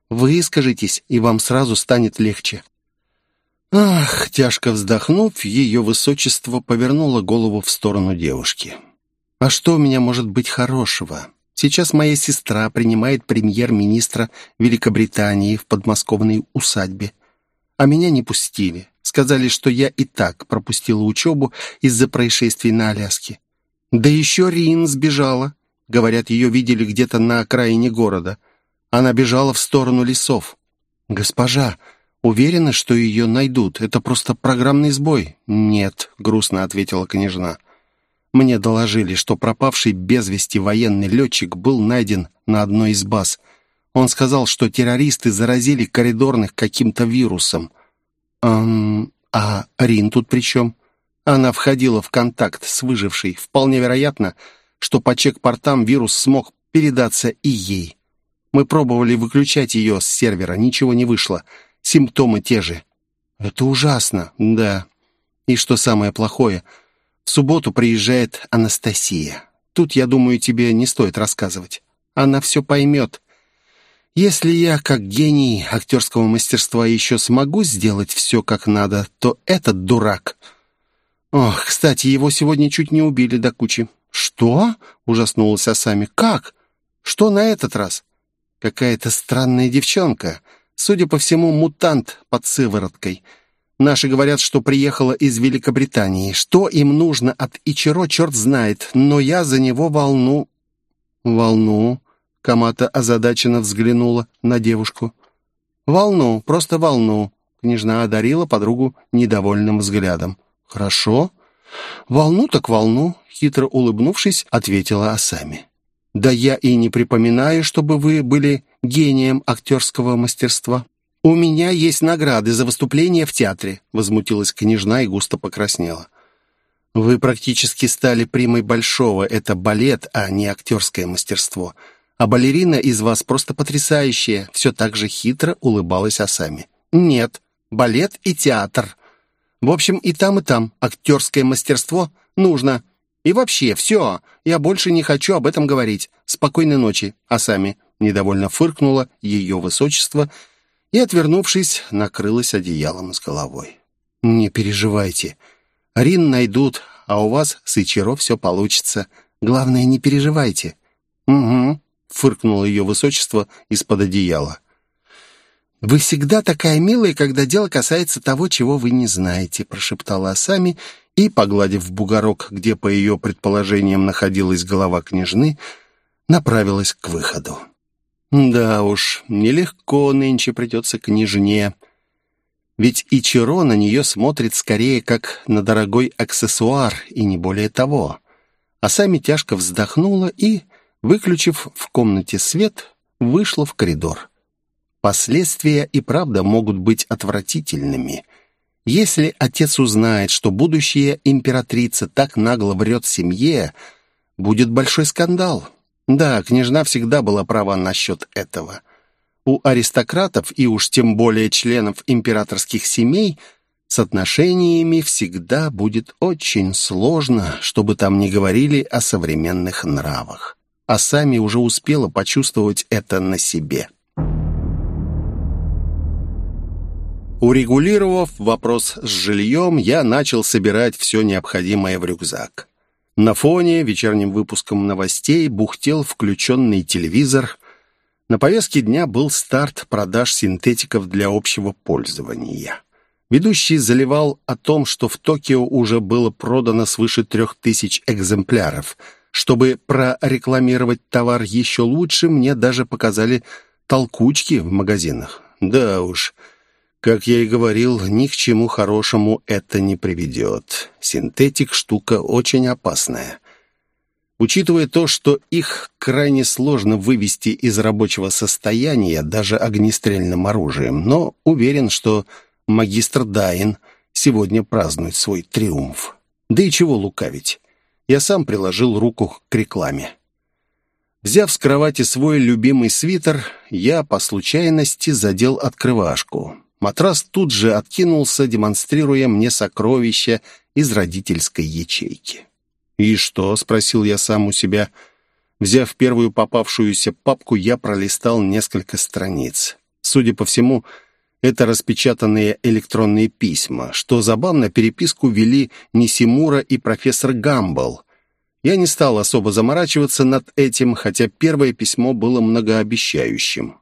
«Выскажитесь, и вам сразу станет легче». Ах, тяжко вздохнув, ее высочество повернуло голову в сторону девушки. А что у меня может быть хорошего? Сейчас моя сестра принимает премьер-министра Великобритании в подмосковной усадьбе. А меня не пустили. Сказали, что я и так пропустила учебу из-за происшествий на Аляске. Да еще Рин сбежала. Говорят, ее видели где-то на окраине города. Она бежала в сторону лесов. «Госпожа, уверена, что ее найдут? Это просто программный сбой?» «Нет», — грустно ответила княжна. Мне доложили, что пропавший без вести военный летчик был найден на одной из баз. Он сказал, что террористы заразили коридорных каким-то вирусом. Эм, а Рин тут при чем? Она входила в контакт с выжившей. Вполне вероятно, что по чек-портам вирус смог передаться и ей. Мы пробовали выключать ее с сервера, ничего не вышло. Симптомы те же. Это ужасно, да. И что самое плохое — в субботу приезжает Анастасия. Тут, я думаю, тебе не стоит рассказывать. Она все поймет. Если я, как гений актерского мастерства, еще смогу сделать все как надо, то этот дурак... Ох, кстати, его сегодня чуть не убили до кучи. «Что?» — ужаснулась Асами. «Как? Что на этот раз?» «Какая-то странная девчонка. Судя по всему, мутант под сывороткой. Наши говорят, что приехала из Великобритании. Что им нужно от Ичиро, черт знает, но я за него волну...» «Волну?» — Камата озадаченно взглянула на девушку. «Волну, просто волну», — княжна одарила подругу недовольным взглядом. «Хорошо. Волну так волну», — хитро улыбнувшись, ответила Асами. «Да я и не припоминаю, чтобы вы были гением актерского мастерства». «У меня есть награды за выступление в театре», — возмутилась княжна и густо покраснела. «Вы практически стали примой большого. Это балет, а не актерское мастерство. А балерина из вас просто потрясающая», — все так же хитро улыбалась Асами. «Нет, балет и театр. В общем, и там, и там актерское мастерство нужно. И вообще, все, я больше не хочу об этом говорить. Спокойной ночи, а сами недовольно фыркнуло ее высочество и, отвернувшись, накрылась одеялом с головой. «Не переживайте. Рин найдут, а у вас с Ичиро все получится. Главное, не переживайте». «Угу», — фыркнуло ее высочество из-под одеяла. «Вы всегда такая милая, когда дело касается того, чего вы не знаете», — прошептала Асами и, погладив бугорок, где, по ее предположениям, находилась голова княжны, направилась к выходу. «Да уж, нелегко нынче придется княжне. Ведь Ичиро на нее смотрит скорее как на дорогой аксессуар, и не более того». Асами тяжко вздохнула и, выключив в комнате свет, вышла в коридор. Последствия и правда могут быть отвратительными. Если отец узнает, что будущая императрица так нагло врет семье, будет большой скандал. Да, княжна всегда была права насчет этого. У аристократов и уж тем более членов императорских семей с отношениями всегда будет очень сложно, чтобы там не говорили о современных нравах. А сами уже успела почувствовать это на себе. Урегулировав вопрос с жильем, я начал собирать все необходимое в рюкзак. На фоне вечерним выпуском новостей бухтел включенный телевизор. На повестке дня был старт продаж синтетиков для общего пользования. Ведущий заливал о том, что в Токио уже было продано свыше трех тысяч экземпляров. Чтобы прорекламировать товар еще лучше, мне даже показали толкучки в магазинах. Да уж... Как я и говорил, ни к чему хорошему это не приведет. Синтетик – штука очень опасная. Учитывая то, что их крайне сложно вывести из рабочего состояния даже огнестрельным оружием, но уверен, что магистр Дайн сегодня празднует свой триумф. Да и чего лукавить. Я сам приложил руку к рекламе. Взяв с кровати свой любимый свитер, я по случайности задел открывашку. Матрас тут же откинулся, демонстрируя мне сокровища из родительской ячейки. «И что?» — спросил я сам у себя. Взяв первую попавшуюся папку, я пролистал несколько страниц. Судя по всему, это распечатанные электронные письма. Что забавно, переписку вели Нисимура и профессор Гамбл. Я не стал особо заморачиваться над этим, хотя первое письмо было многообещающим.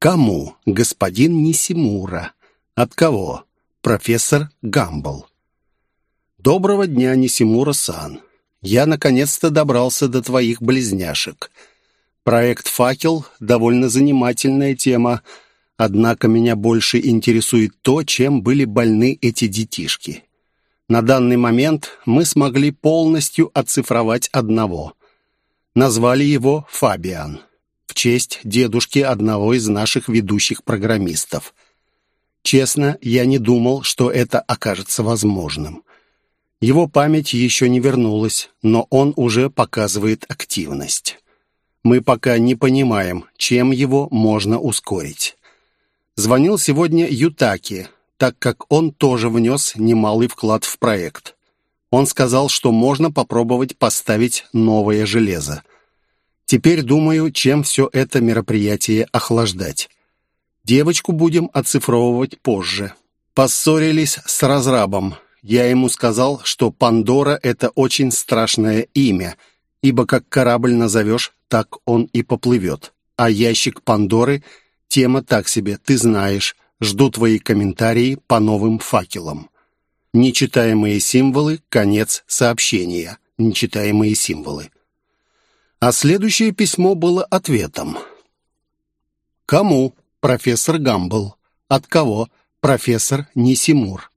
Кому? Господин Нисимура. От кого? Профессор Гамбл. Доброго дня, Нисимура-сан. Я наконец-то добрался до твоих близняшек. Проект «Факел» — довольно занимательная тема, однако меня больше интересует то, чем были больны эти детишки. На данный момент мы смогли полностью оцифровать одного. Назвали его Фабиан в честь дедушки одного из наших ведущих программистов. Честно, я не думал, что это окажется возможным. Его память еще не вернулась, но он уже показывает активность. Мы пока не понимаем, чем его можно ускорить. Звонил сегодня Ютаки, так как он тоже внес немалый вклад в проект. Он сказал, что можно попробовать поставить новое железо. Теперь думаю, чем все это мероприятие охлаждать. Девочку будем оцифровывать позже. Поссорились с разрабом. Я ему сказал, что Пандора — это очень страшное имя, ибо как корабль назовешь, так он и поплывет. А ящик Пандоры — тема так себе, ты знаешь. Жду твои комментарии по новым факелам. Нечитаемые символы — конец сообщения. Нечитаемые символы. А следующее письмо было ответом. «Кому?» «Профессор Гамбл». «От кого?» «Профессор Нисимур».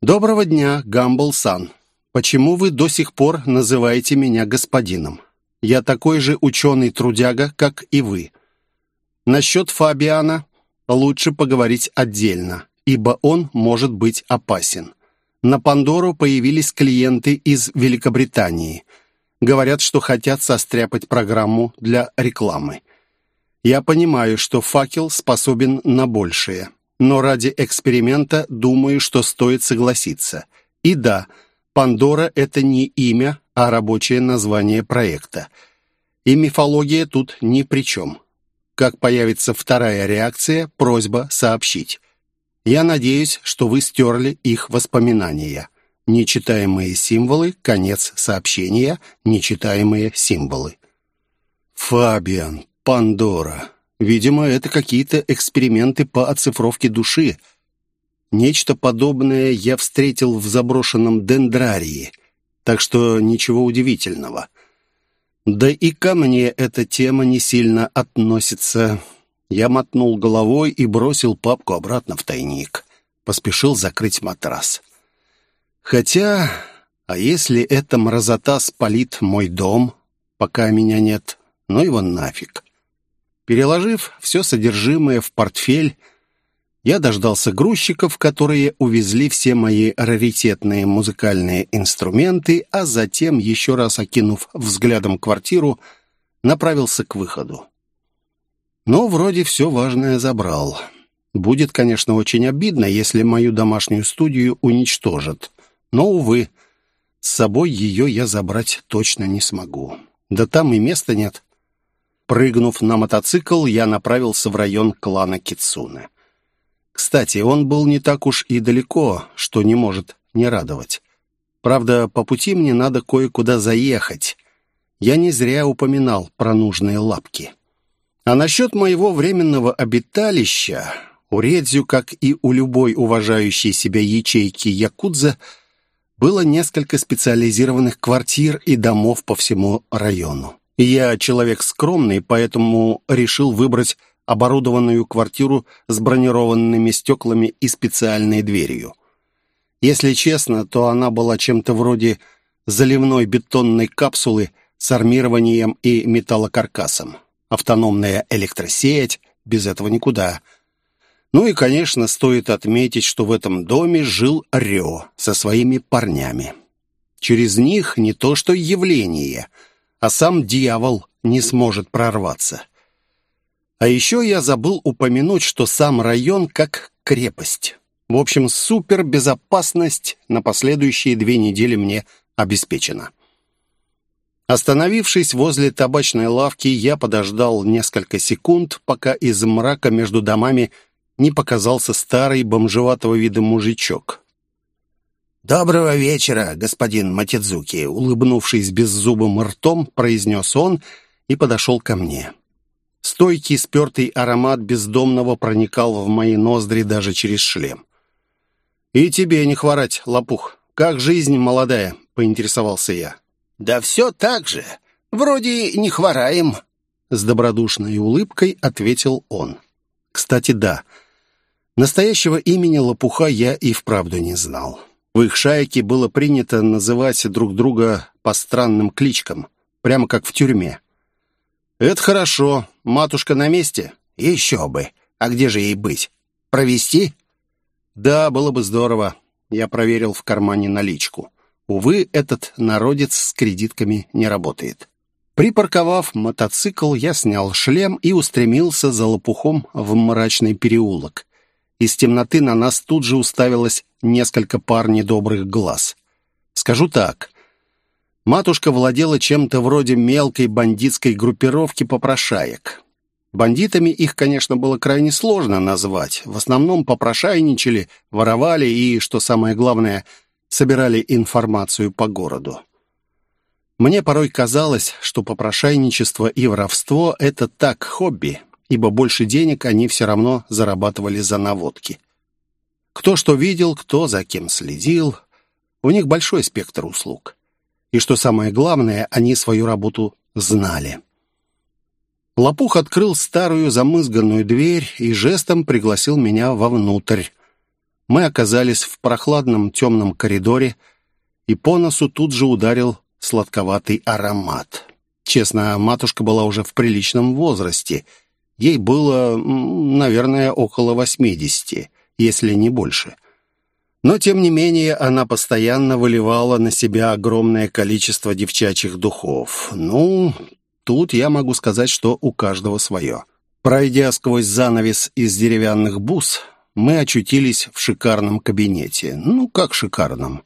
«Доброго дня, Гамбл-сан. Почему вы до сих пор называете меня господином? Я такой же ученый-трудяга, как и вы. Насчет Фабиана лучше поговорить отдельно, ибо он может быть опасен. На Пандору появились клиенты из Великобритании – Говорят, что хотят состряпать программу для рекламы. Я понимаю, что факел способен на большее. Но ради эксперимента думаю, что стоит согласиться. И да, Пандора — это не имя, а рабочее название проекта. И мифология тут ни при чем. Как появится вторая реакция, просьба сообщить. Я надеюсь, что вы стерли их воспоминания. Нечитаемые символы, конец сообщения, нечитаемые символы. Фабиан, Пандора. Видимо, это какие-то эксперименты по оцифровке души. Нечто подобное я встретил в заброшенном дендрарии, так что ничего удивительного. Да и ко мне эта тема не сильно относится. Я мотнул головой и бросил папку обратно в тайник. Поспешил закрыть матрас. Хотя, а если эта мразота спалит мой дом, пока меня нет, ну его нафиг. Переложив все содержимое в портфель, я дождался грузчиков, которые увезли все мои раритетные музыкальные инструменты, а затем, еще раз окинув взглядом квартиру, направился к выходу. Но вроде все важное забрал. Будет, конечно, очень обидно, если мою домашнюю студию уничтожат. Но, увы, с собой ее я забрать точно не смогу. Да там и места нет. Прыгнув на мотоцикл, я направился в район клана Кицуне. Кстати, он был не так уж и далеко, что не может не радовать. Правда, по пути мне надо кое-куда заехать. Я не зря упоминал про нужные лапки. А насчет моего временного обиталища, у Редзю, как и у любой уважающей себя ячейки Якудза, было несколько специализированных квартир и домов по всему району. Я человек скромный, поэтому решил выбрать оборудованную квартиру с бронированными стеклами и специальной дверью. Если честно, то она была чем-то вроде заливной бетонной капсулы с армированием и металлокаркасом. Автономная электросеть, без этого никуда. Ну и, конечно, стоит отметить, что в этом доме жил Рё со своими парнями. Через них не то что явление, а сам дьявол не сможет прорваться. А еще я забыл упомянуть, что сам район как крепость. В общем, супербезопасность на последующие две недели мне обеспечена. Остановившись возле табачной лавки, я подождал несколько секунд, пока из мрака между домами не показался старый бомжеватого вида мужичок. «Доброго вечера, господин Матидзуки!» Улыбнувшись беззубым ртом, произнес он и подошел ко мне. Стойкий, спертый аромат бездомного проникал в мои ноздри даже через шлем. «И тебе не хворать, лопух. Как жизнь молодая?» — поинтересовался я. «Да все так же. Вроде не хвораем», — с добродушной улыбкой ответил он. «Кстати, да. Настоящего имени лопуха я и вправду не знал. В их шайке было принято называть друг друга по странным кличкам, прямо как в тюрьме. «Это хорошо. Матушка на месте?» «Еще бы. А где же ей быть? Провести?» «Да, было бы здорово». Я проверил в кармане наличку. Увы, этот народец с кредитками не работает. Припарковав мотоцикл, я снял шлем и устремился за лопухом в мрачный переулок. Из темноты на нас тут же уставилось несколько пар недобрых глаз. Скажу так, Матушка владела чем-то вроде мелкой бандитской группировки попрошаек. Бандитами их, конечно, было крайне сложно назвать. В основном попрошайничали, воровали и, что самое главное, собирали информацию по городу. Мне порой казалось, что попрошайничество и воровство — это так хобби, ибо больше денег они все равно зарабатывали за наводки. Кто что видел, кто за кем следил. У них большой спектр услуг. И что самое главное, они свою работу знали. Лопух открыл старую замызганную дверь и жестом пригласил меня вовнутрь. Мы оказались в прохладном темном коридоре, и по носу тут же ударил сладковатый аромат. Честно, матушка была уже в приличном возрасте. Ей было, наверное, около восьмидесяти, если не больше. Но, тем не менее, она постоянно выливала на себя огромное количество девчачьих духов. Ну, тут я могу сказать, что у каждого свое. Пройдя сквозь занавес из деревянных бус, мы очутились в шикарном кабинете. Ну, как шикарном?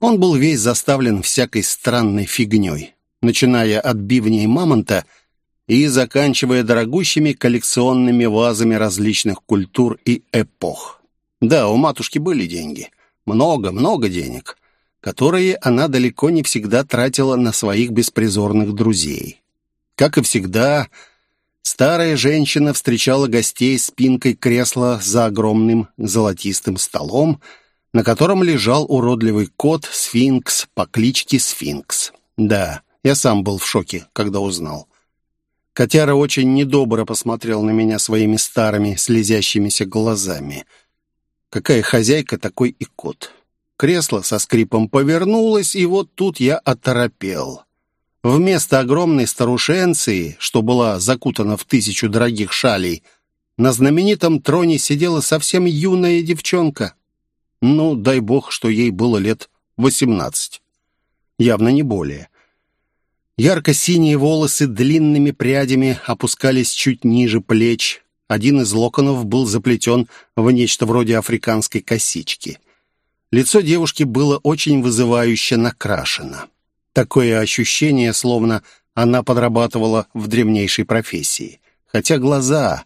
Он был весь заставлен всякой странной фигней, начиная от бивней мамонта и заканчивая дорогущими коллекционными вазами различных культур и эпох. Да, у матушки были деньги. Много-много денег, которые она далеко не всегда тратила на своих беспризорных друзей. Как и всегда, старая женщина встречала гостей спинкой кресла за огромным золотистым столом, на котором лежал уродливый кот Сфинкс по кличке Сфинкс. Да, я сам был в шоке, когда узнал. Котяра очень недобро посмотрел на меня своими старыми слезящимися глазами. Какая хозяйка, такой и кот. Кресло со скрипом повернулось, и вот тут я оторопел. Вместо огромной старушенции, что была закутана в тысячу дорогих шалей, на знаменитом троне сидела совсем юная девчонка. Ну, дай бог, что ей было лет восемнадцать. Явно не более. Ярко-синие волосы длинными прядями опускались чуть ниже плеч. Один из локонов был заплетен в нечто вроде африканской косички. Лицо девушки было очень вызывающе накрашено. Такое ощущение, словно она подрабатывала в древнейшей профессии. Хотя глаза...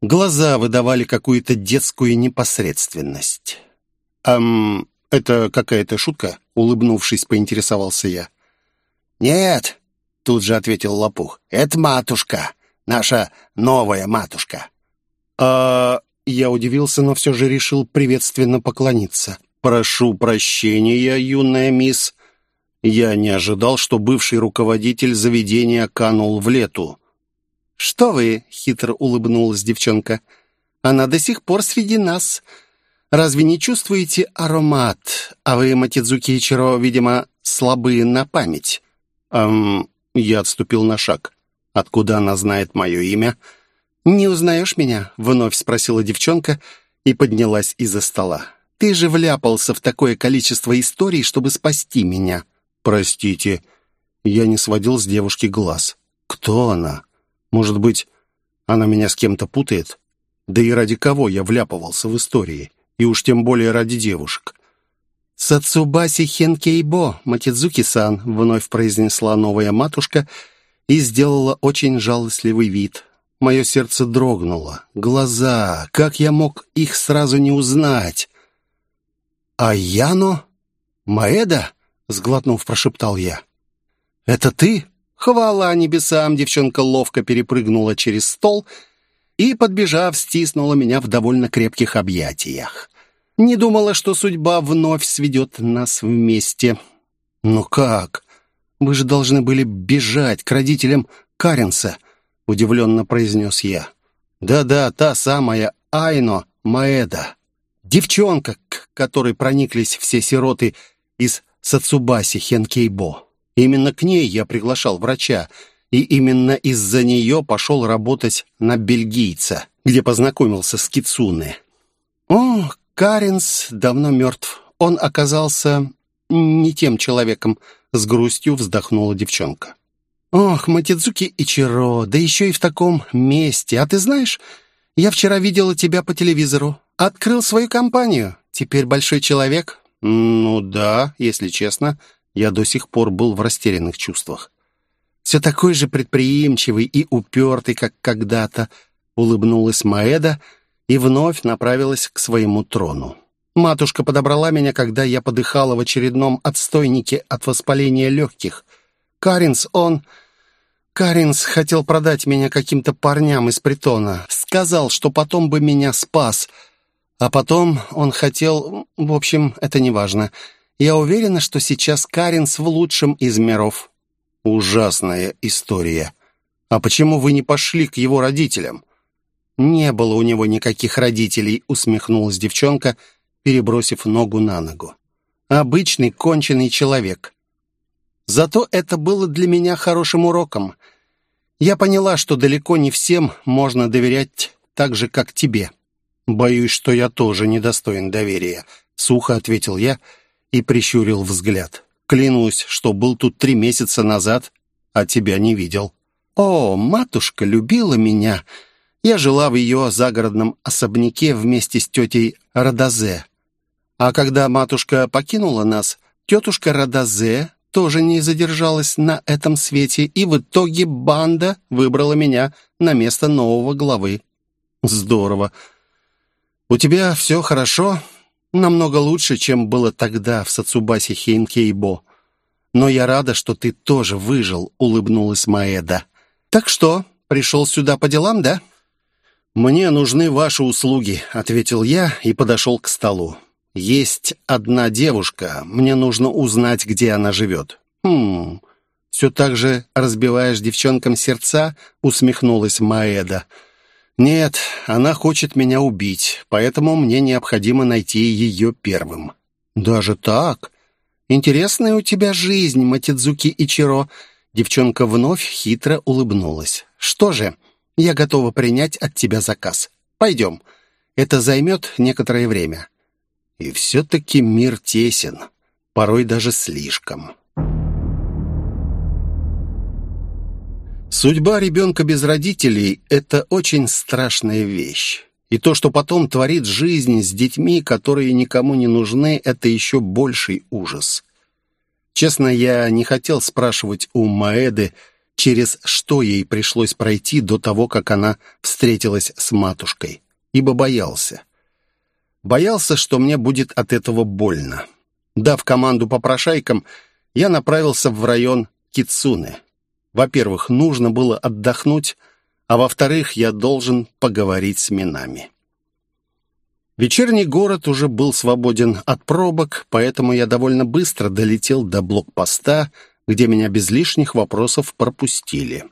Глаза выдавали какую-то детскую непосредственность. «Ам, это какая-то шутка?» — улыбнувшись, поинтересовался я. «Нет», — тут же ответил Лопух, — «это матушка, наша новая матушка». «А...» — я удивился, но все же решил приветственно поклониться. «Прошу прощения, юная мисс. Я не ожидал, что бывший руководитель заведения канул в лету». «Что вы?» — хитро улыбнулась девчонка. «Она до сих пор среди нас. Разве не чувствуете аромат? А вы, Матидзуки Ичиро, видимо, слабые на память». «Эм...» Я отступил на шаг. «Откуда она знает мое имя?» «Не узнаешь меня?» — вновь спросила девчонка и поднялась из-за стола. «Ты же вляпался в такое количество историй, чтобы спасти меня». «Простите». Я не сводил с девушки глаз. «Кто она? Может быть, она меня с кем-то путает? Да и ради кого я вляпывался в истории?» и уж тем более ради девушек. «Сацубаси Хенкейбо, Матидзуки-сан», — вновь произнесла новая матушка и сделала очень жалостливый вид. Мое сердце дрогнуло. Глаза, как я мог их сразу не узнать? «А Яно? Маэда?» — сглотнув, прошептал я. «Это ты?» Хвала небесам, девчонка ловко перепрыгнула через стол и, подбежав, стиснула меня в довольно крепких объятиях. Не думала, что судьба вновь сведет нас вместе. «Ну как? Вы же должны были бежать к родителям Каренса», — удивленно произнес я. «Да-да, та самая Айно Маэда. Девчонка, к которой прониклись все сироты из Сацубаси Хенкейбо. Именно к ней я приглашал врача, и именно из-за нее пошел работать на бельгийца, где познакомился с Кицуне. О, Каренс давно мертв. Он оказался не тем человеком, с грустью вздохнула девчонка. «Ох, Матидзуки Ичиро, да еще и в таком месте. А ты знаешь, я вчера видела тебя по телевизору. Открыл свою компанию. Теперь большой человек». «Ну да, если честно, я до сих пор был в растерянных чувствах все такой же предприимчивый и упертый, как когда-то», — улыбнулась Маэда и вновь направилась к своему трону. Матушка подобрала меня, когда я подыхала в очередном отстойнике от воспаления легких. Каринс, он... Каринс хотел продать меня каким-то парням из притона. Сказал, что потом бы меня спас. А потом он хотел... В общем, это не важно. Я уверена, что сейчас Каринс в лучшем из миров. Ужасная история. А почему вы не пошли к его родителям? Не было у него никаких родителей, усмехнулась девчонка, перебросив ногу на ногу. Обычный конченый человек. Зато это было для меня хорошим уроком. Я поняла, что далеко не всем можно доверять так же, как тебе. Боюсь, что я тоже недостоин доверия, сухо ответил я и прищурил взгляд. Клянусь, что был тут три месяца назад, а тебя не видел. О, матушка любила меня. Я жила в ее загородном особняке вместе с тетей Радазе. А когда матушка покинула нас, тетушка Радазе тоже не задержалась на этом свете, и в итоге банда выбрала меня на место нового главы. Здорово. У тебя все хорошо? Намного лучше, чем было тогда в Сацубасе Хейнкейбо. Но я рада, что ты тоже выжил, улыбнулась Маэда. Так что, пришел сюда по делам, да? «Мне нужны ваши услуги», — ответил я и подошел к столу. «Есть одна девушка. Мне нужно узнать, где она живет». «Хм... Все так же разбиваешь девчонкам сердца?» — усмехнулась Маэда. «Нет, она хочет меня убить, поэтому мне необходимо найти ее первым». «Даже так? Интересная у тебя жизнь, Матидзуки Ичиро». Девчонка вновь хитро улыбнулась. «Что же, я готова принять от тебя заказ. Пойдем. Это займет некоторое время». И все-таки мир тесен, порой даже слишком. Судьба ребенка без родителей – это очень страшная вещь. И то, что потом творит жизнь с детьми, которые никому не нужны, это еще больший ужас. Честно, я не хотел спрашивать у Маэды, через что ей пришлось пройти до того, как она встретилась с матушкой, ибо боялся. Боялся, что мне будет от этого больно. Дав команду попрошайкам, я направился в район Кицуны. Во-первых, нужно было отдохнуть, а во-вторых, я должен поговорить с Минами. Вечерний город уже был свободен от пробок, поэтому я довольно быстро долетел до блокпоста, где меня без лишних вопросов пропустили.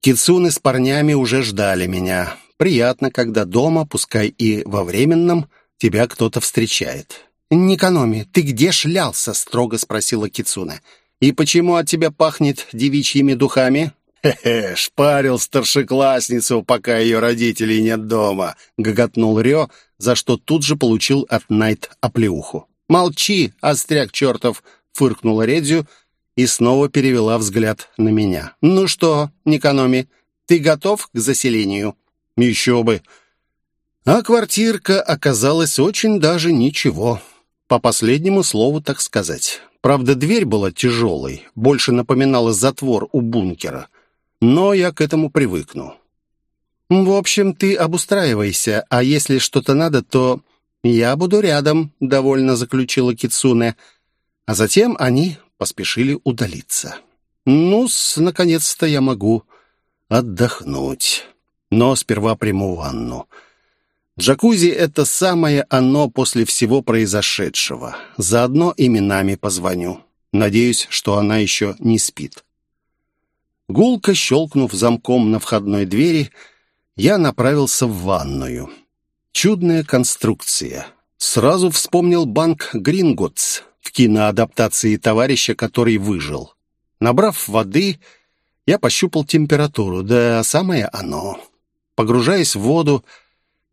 Кицуны с парнями уже ждали меня. Приятно, когда дома, пускай и во временном, тебя кто-то встречает. «Никаноми, ты где шлялся?» — строго спросила Кицуна. «И почему от тебя пахнет девичьими духами?» «Хе-хе, шпарил старшеклассницу, пока ее родителей нет дома», — гоготнул Рё, за что тут же получил от Найт оплеуху. «Молчи, остряк чертов!» — фыркнула Редзю и снова перевела взгляд на меня. «Ну что, Никаноми, ты готов к заселению?» «Еще бы!» А квартирка оказалась очень даже ничего. По последнему слову, так сказать. Правда, дверь была тяжелой, больше напоминала затвор у бункера. Но я к этому привыкну. «В общем, ты обустраивайся, а если что-то надо, то я буду рядом», — довольно заключила Кицуне. А затем они поспешили удалиться. ну наконец-то я могу отдохнуть. Но сперва приму ванну». Джакузи — это самое оно после всего произошедшего. Заодно именами позвоню. Надеюсь, что она еще не спит. Гулко щелкнув замком на входной двери, я направился в ванную. Чудная конструкция. Сразу вспомнил банк «Гринготс» в киноадаптации товарища, который выжил. Набрав воды, я пощупал температуру, да самое оно. Погружаясь в воду,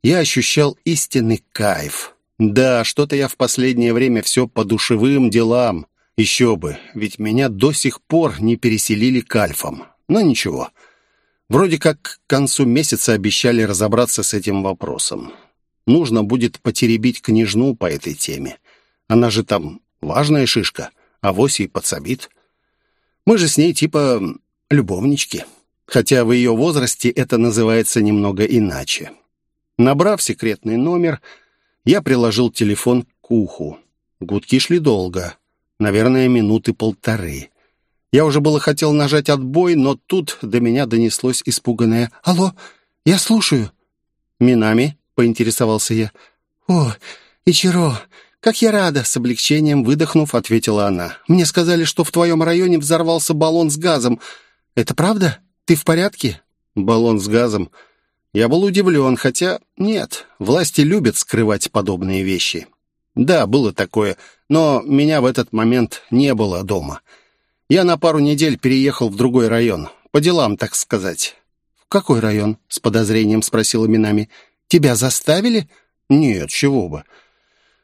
я ощущал истинный кайф. Да, что-то я в последнее время все по душевым делам. Еще бы, ведь меня до сих пор не переселили к альфам. Но ничего. Вроде как к концу месяца обещали разобраться с этим вопросом. Нужно будет потеребить княжну по этой теме. Она же там важная шишка, а вось и подсобит. Мы же с ней типа любовнички. Хотя в ее возрасте это называется немного иначе. Набрав секретный номер, я приложил телефон к уху. Гудки шли долго, наверное, минуты полторы. Я уже было хотел нажать отбой, но тут до меня донеслось испуганное «Алло, я слушаю». «Минами?» — поинтересовался я. «О, Ичиро, как я рада!» — с облегчением выдохнув, ответила она. «Мне сказали, что в твоем районе взорвался баллон с газом. Это правда? Ты в порядке?» «Баллон с газом?» Я был удивлен, хотя нет, власти любят скрывать подобные вещи. Да, было такое, но меня в этот момент не было дома. Я на пару недель переехал в другой район, по делам, так сказать. «В какой район?» — с подозрением спросила Минами. «Тебя заставили?» «Нет, чего бы.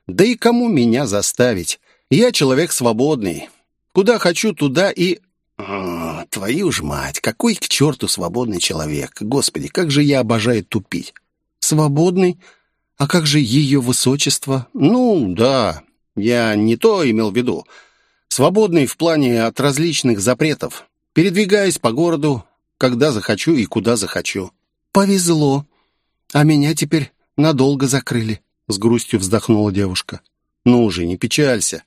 Да и кому меня заставить? Я человек свободный. Куда хочу, туда и «О, твою ж мать, какой к черту свободный человек! Господи, как же я обожаю тупить!» «Свободный? А как же ее высочество?» «Ну, да, я не то имел в виду. Свободный в плане от различных запретов. Передвигаюсь по городу, когда захочу и куда захочу». «Повезло. А меня теперь надолго закрыли», — с грустью вздохнула девушка. «Ну уже, не печалься.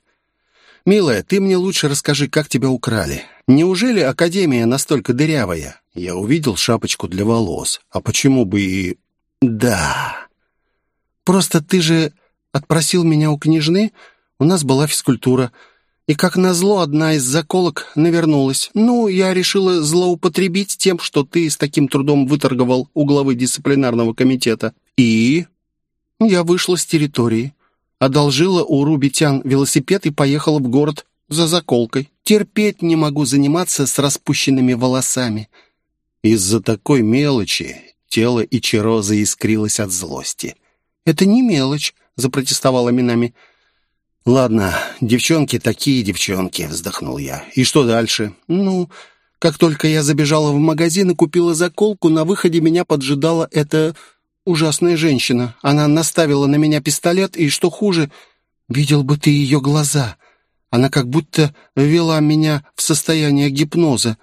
Милая, ты мне лучше расскажи, как тебя украли. Неужели Академия настолько дырявая? Я увидел шапочку для волос. А почему бы и... Да. Просто ты же отпросил меня у княжны. У нас была физкультура. И, как назло, одна из заколок навернулась. Ну, я решила злоупотребить тем, что ты с таким трудом выторговал у главы дисциплинарного комитета. И... Я вышла с территории. Одолжила у Рубитян велосипед и поехала в город за заколкой. Терпеть не могу заниматься с распущенными волосами. Из-за такой мелочи тело Ичиро заискрилось от злости. «Это не мелочь», — запротестовала Минами. «Ладно, девчонки такие девчонки», — вздохнул я. «И что дальше?» «Ну, как только я забежала в магазин и купила заколку, на выходе меня поджидала эта ужасная женщина. Она наставила на меня пистолет, и, что хуже, видел бы ты ее глаза. Она как будто вела меня в состояние гипноза.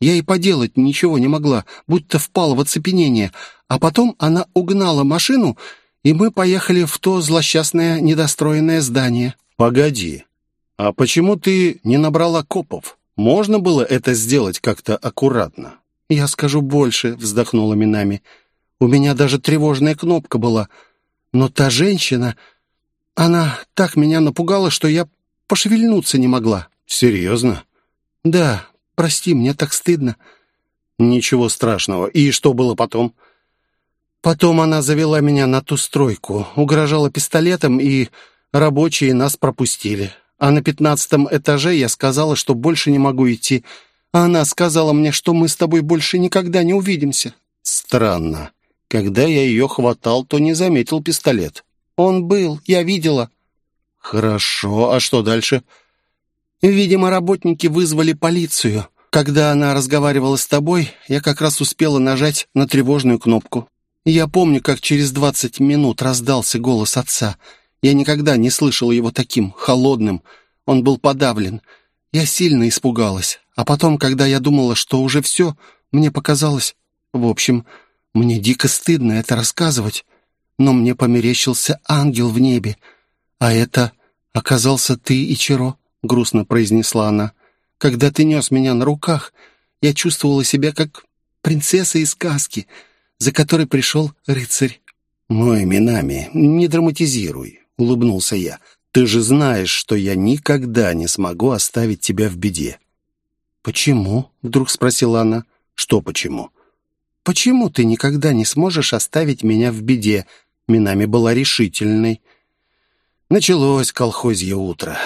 Я и поделать ничего не могла, будто впала в оцепенение. А потом она угнала машину, и мы поехали в то злосчастное недостроенное здание. «Погоди, а почему ты не набрала копов? Можно было это сделать как-то аккуратно?» «Я скажу больше», — вздохнула Минами. У меня даже тревожная кнопка была. Но та женщина, она так меня напугала, что я пошевельнуться не могла». «Серьезно?» «Да, прости, мне так стыдно». «Ничего страшного. И что было потом?» Потом она завела меня на ту стройку, угрожала пистолетом, и рабочие нас пропустили. А на пятнадцатом этаже я сказала, что больше не могу идти. А она сказала мне, что мы с тобой больше никогда не увидимся. Странно. Когда я ее хватал, то не заметил пистолет. Он был, я видела. Хорошо, а что дальше? Видимо, работники вызвали полицию. Когда она разговаривала с тобой, я как раз успела нажать на тревожную кнопку. Я помню, как через двадцать минут раздался голос отца. Я никогда не слышала его таким, холодным. Он был подавлен. Я сильно испугалась. А потом, когда я думала, что уже все, мне показалось... В общем, мне дико стыдно это рассказывать, но мне померещился ангел в небе. А это оказался ты, Ичиро, — грустно произнесла она. Когда ты нес меня на руках, я чувствовала себя как принцесса из сказки, за которой пришел рыцарь. «Мой Минами, не драматизируй», — улыбнулся я. «Ты же знаешь, что я никогда не смогу оставить тебя в беде». «Почему?» — вдруг спросила она. «Что почему?» «Почему ты никогда не сможешь оставить меня в беде?» Минами была решительной. Началось колхозье утро.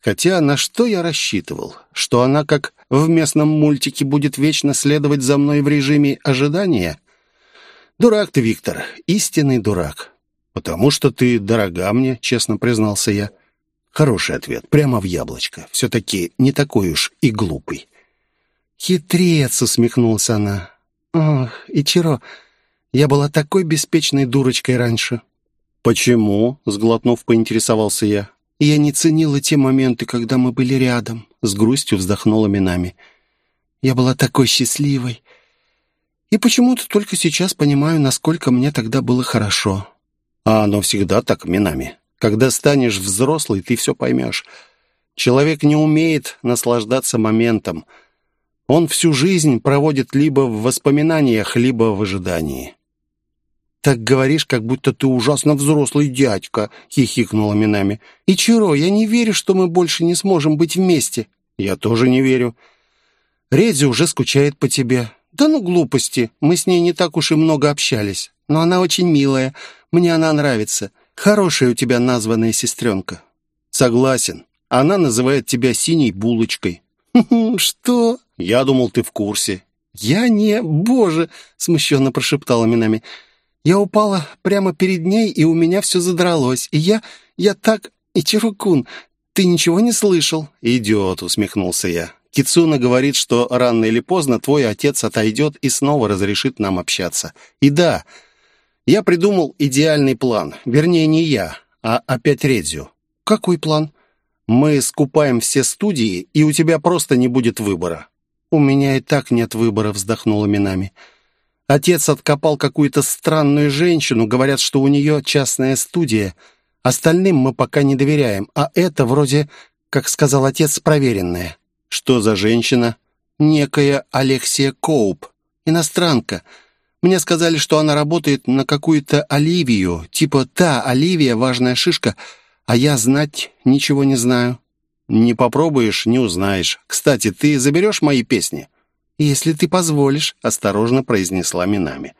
Хотя на что я рассчитывал? Что она, как в местном мультике, будет вечно следовать за мной в режиме ожидания? Дурак ты, Виктор, истинный дурак. Потому что ты дорога мне, честно признался я. Хороший ответ, прямо в яблочко. Все-таки не такой уж и глупый. «Хитрец!» — усмехнулась она. «Ох, Ичиро, я была такой беспечной дурочкой раньше». «Почему?» — сглотнув, поинтересовался я. «Я не ценила те моменты, когда мы были рядом», — с грустью вздохнула Минами. «Я была такой счастливой. И почему-то только сейчас понимаю, насколько мне тогда было хорошо». «А оно всегда так, Минами. Когда станешь взрослый, ты все поймешь. Человек не умеет наслаждаться моментом». Он всю жизнь проводит либо в воспоминаниях, либо в ожидании. «Так говоришь, как будто ты ужасно взрослый дядька», — хихикнула Минами. «Ичиро, я не верю, что мы больше не сможем быть вместе». «Я тоже не верю. Редзи уже скучает по тебе». «Да ну глупости, мы с ней не так уж и много общались. Но она очень милая, мне она нравится. Хорошая у тебя названная сестренка». «Согласен. Она называет тебя синей булочкой». «Что?» «Я думал, ты в курсе». «Я не... Боже!» — смущенно прошептала Минами. «Я упала прямо перед ней, и у меня все задралось. И я... Я так... Ичирокун, ты ничего не слышал?» «Идет», — усмехнулся я. «Кицуна говорит, что рано или поздно твой отец отойдет и снова разрешит нам общаться. И да, я придумал идеальный план. Вернее, не я, а опять Редзю». «Какой план?» Мы скупаем все студии, и у тебя просто не будет выбора». «У меня и так нет выбора», — вздохнула Минами. «Отец откопал какую-то странную женщину. Говорят, что у нее частная студия. Остальным мы пока не доверяем, а это вроде, как сказал отец, проверенная». «Что за женщина?» «Некая Алексия Коуп. Иностранка. Мне сказали, что она работает на какую-то Оливию. Типа та Оливия, важная шишка, а я знать ничего не знаю». «Не попробуешь, не узнаешь. Кстати, ты заберешь мои песни?» «Если ты позволишь», — осторожно произнесла Минами.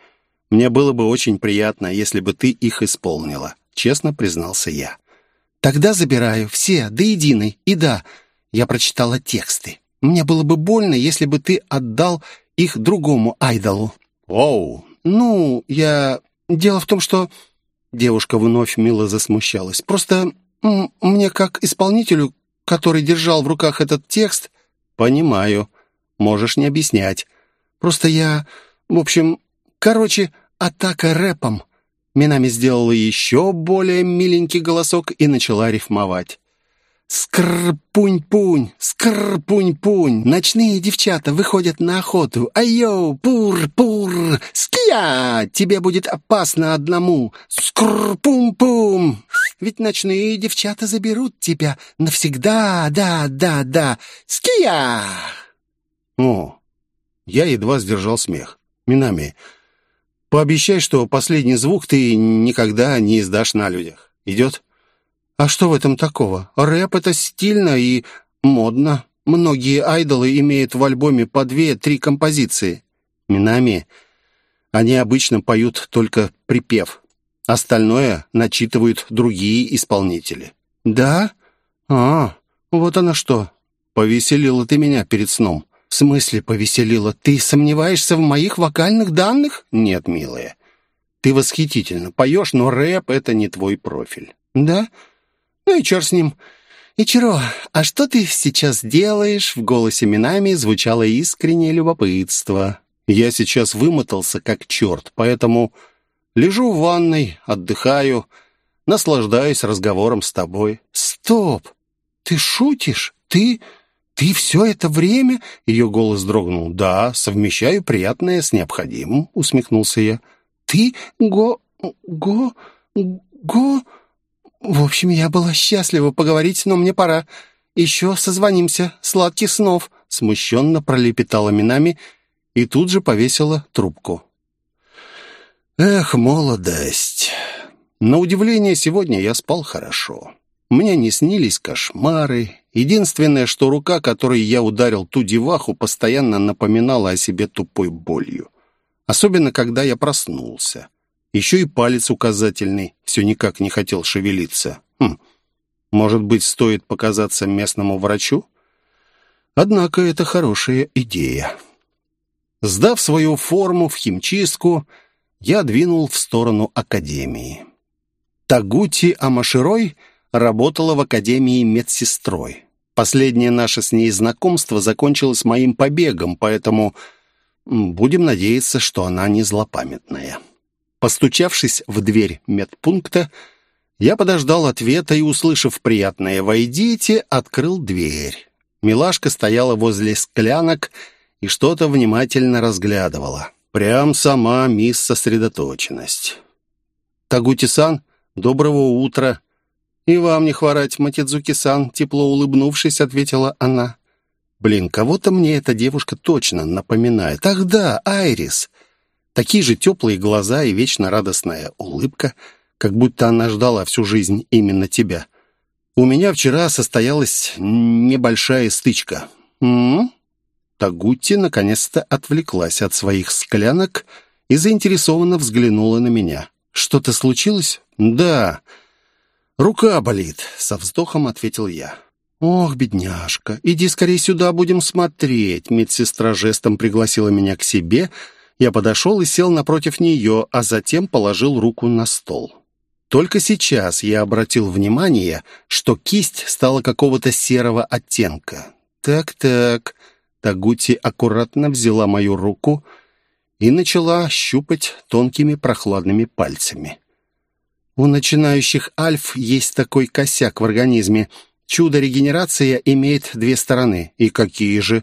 «Мне было бы очень приятно, если бы ты их исполнила», — честно признался я. «Тогда забираю все, до единой. И да, я прочитала тексты. Мне было бы больно, если бы ты отдал их другому айдолу». «Оу!» «Ну, я... Дело в том, что...» Девушка вновь мило засмущалась. «Просто мне как исполнителю который держал в руках этот текст...» «Понимаю. Можешь не объяснять. Просто я... В общем, короче, атака рэпом». Минами сделала еще более миленький голосок и начала рифмовать. Скрпунь-пунь, скрпунь-пунь, ночные девчата выходят на охоту. Айоу, пур-пур, ския, тебе будет опасно одному. Скрпум-пум, ведь ночные девчата заберут тебя навсегда, да-да-да. Ския! О, я едва сдержал смех. Минами, пообещай, что последний звук ты никогда не издашь на людях. Идет? А что в этом такого? Рэп — это стильно и модно. Многие айдолы имеют в альбоме по две-три композиции. Минами они обычно поют только припев. Остальное начитывают другие исполнители. «Да? А, вот она что. Повеселила ты меня перед сном». «В смысле повеселила? Ты сомневаешься в моих вокальных данных?» «Нет, милая. Ты восхитительно поешь, но рэп — это не твой профиль». «Да? Ну и черт с ним. Ичиро, а что ты сейчас делаешь?» В голосе Минами звучало искреннее любопытство. «Я сейчас вымотался как черт, поэтому лежу в ванной, отдыхаю, наслаждаюсь разговором с тобой». «Стоп! Ты шутишь? Ты... ты все это время...» Ее голос дрогнул. «Да, совмещаю приятное с необходимым», — усмехнулся я. «Ты го... го... го...» «В общем, я была счастлива поговорить, но мне пора. Еще созвонимся. Сладких снов!» Смущенно пролепетала Минами и тут же повесила трубку. Эх, молодость! На удивление, сегодня я спал хорошо. Мне не снились кошмары. Единственное, что рука, которой я ударил ту деваху, постоянно напоминала о себе тупой болью. Особенно, когда я проснулся. Еще и палец указательный все никак не хотел шевелиться. Хм, может быть, стоит показаться местному врачу? Однако это хорошая идея. Сдав свою форму в химчистку, я двинул в сторону академии. Тагути Амаширой работала в академии медсестрой. Последнее наше с ней знакомство закончилось моим побегом, поэтому будем надеяться, что она не злопамятная. Постучавшись в дверь медпункта, я подождал ответа и, услышав приятное «Войдите», открыл дверь. Милашка стояла возле склянок и что-то внимательно разглядывала. Прям сама мисс сосредоточенность. «Тагути-сан, доброго утра!» «И вам не хворать, Матидзуки-сан», тепло улыбнувшись, ответила она. «Блин, кого-то мне эта девушка точно напоминает. Ах да, Айрис!» Такие же теплые глаза и вечно радостная улыбка, как будто она ждала всю жизнь именно тебя. У меня вчера состоялась небольшая стычка. М-м? Тагутти наконец-то отвлеклась от своих склянок и заинтересованно взглянула на меня. «Что-то случилось?» «Да. Рука болит», — со вздохом ответил я. «Ох, бедняжка, иди скорее сюда, будем смотреть». Медсестра жестом пригласила меня к себе — я подошел и сел напротив нее, а затем положил руку на стол. Только сейчас я обратил внимание, что кисть стала какого-то серого оттенка. Так-так, Тагути аккуратно взяла мою руку и начала щупать тонкими прохладными пальцами. У начинающих альф есть такой косяк в организме. Чудо-регенерация имеет две стороны. И какие же?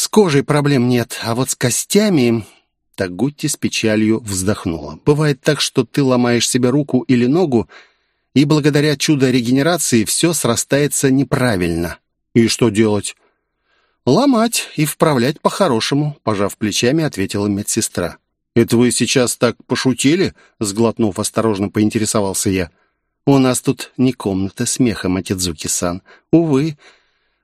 С кожей проблем нет, а вот с костями... Тагутти с печалью вздохнула. Бывает так, что ты ломаешь себе руку или ногу, и благодаря чудо-регенерации все срастается неправильно. И что делать? «Ломать и вправлять по-хорошему», — пожав плечами, ответила медсестра. «Это вы сейчас так пошутили?» — сглотнув, осторожно поинтересовался я. «У нас тут не комната смеха, Матидзуки-сан. Увы,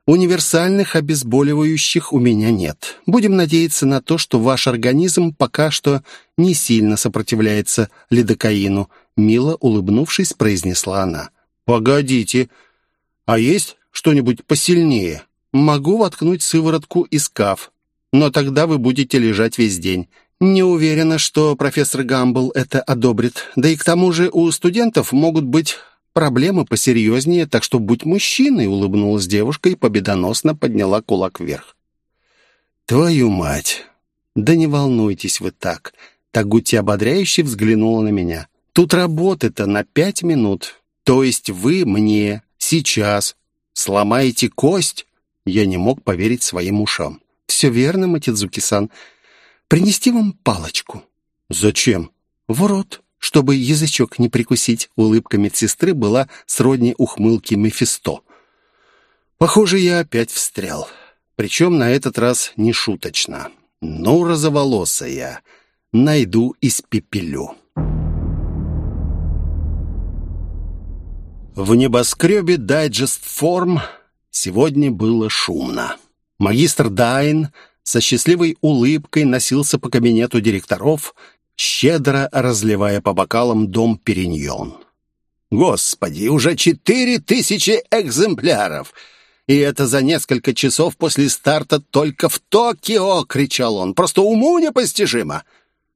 универсальных обезболивающих у меня нет. Будем надеяться на то, что ваш организм пока что не сильно сопротивляется лидокаину», — мило улыбнувшись, произнесла она. «Погодите, а есть что-нибудь посильнее?» «Могу воткнуть сыворотку из КАФ, но тогда вы будете лежать весь день. Не уверена, что профессор Гамбл это одобрит. Да и к тому же у студентов могут быть проблемы посерьезнее, так что будь мужчиной», — улыбнулась девушка и победоносно подняла кулак вверх. «Твою мать! Да не волнуйтесь вы так!» Тагути ободряюще взглянула на меня. «Тут работы-то на пять минут. То есть вы мне сейчас сломаете кость?» Я не мог поверить своим ушам. «Все верно, Матидзуки-сан. Принести вам палочку». «Зачем?» «В рот, чтобы язычок не прикусить». Улыбка медсестры была сродни ухмылке Мефисто. Похоже, я опять встрял. Причем на этот раз не шуточно. Ну, розоволосая, найду испепелю. В небоскребе Digest Form сегодня было шумно. Магистр Дайн со счастливой улыбкой носился по кабинету директоров, щедро разливая по бокалам дом Периньон. «Господи, уже четыре тысячи экземпляров!» «И это за несколько часов после старта только в Токио!» — кричал он. «Просто уму непостижимо!»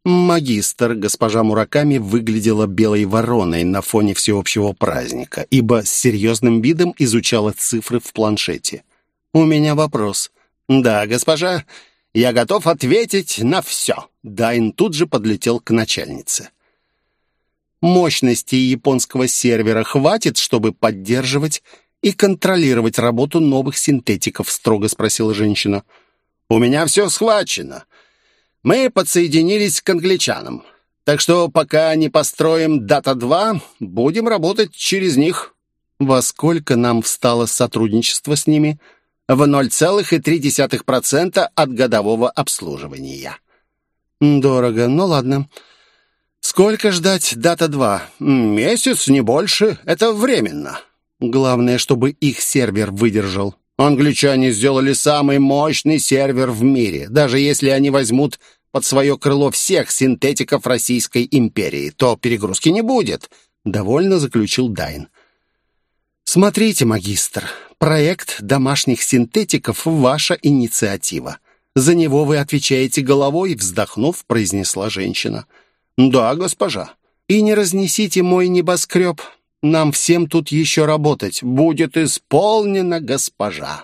Магистр, госпожа Мураками, выглядела белой вороной на фоне всеобщего праздника, ибо с серьезным видом изучала цифры в планшете. «У меня вопрос. «Да, госпожа, я готов ответить на все». Дайн тут же подлетел к начальнице. «Мощности японского сервера хватит, чтобы поддерживать и контролировать работу новых синтетиков?» строго спросила женщина. «У меня все схвачено. Мы подсоединились к англичанам. Так что пока не построим Дата-2, будем работать через них». «Во сколько нам встало сотрудничество с ними?» В 0,3% от годового обслуживания. Дорого, ну ладно. Сколько ждать дата 2? Месяц, не больше. Это временно. Главное, чтобы их сервер выдержал. Англичане сделали самый мощный сервер в мире. Даже если они возьмут под свое крыло всех синтетиков Российской империи, то перегрузки не будет, довольно заключил Дайн. Смотрите, магистр, Проект домашних синтетиков – ваша инициатива. За него вы отвечаете головой, вздохнув, произнесла женщина. Да, госпожа. И не разнесите мой небоскреб. Нам всем тут еще работать. Будет исполнено, госпожа.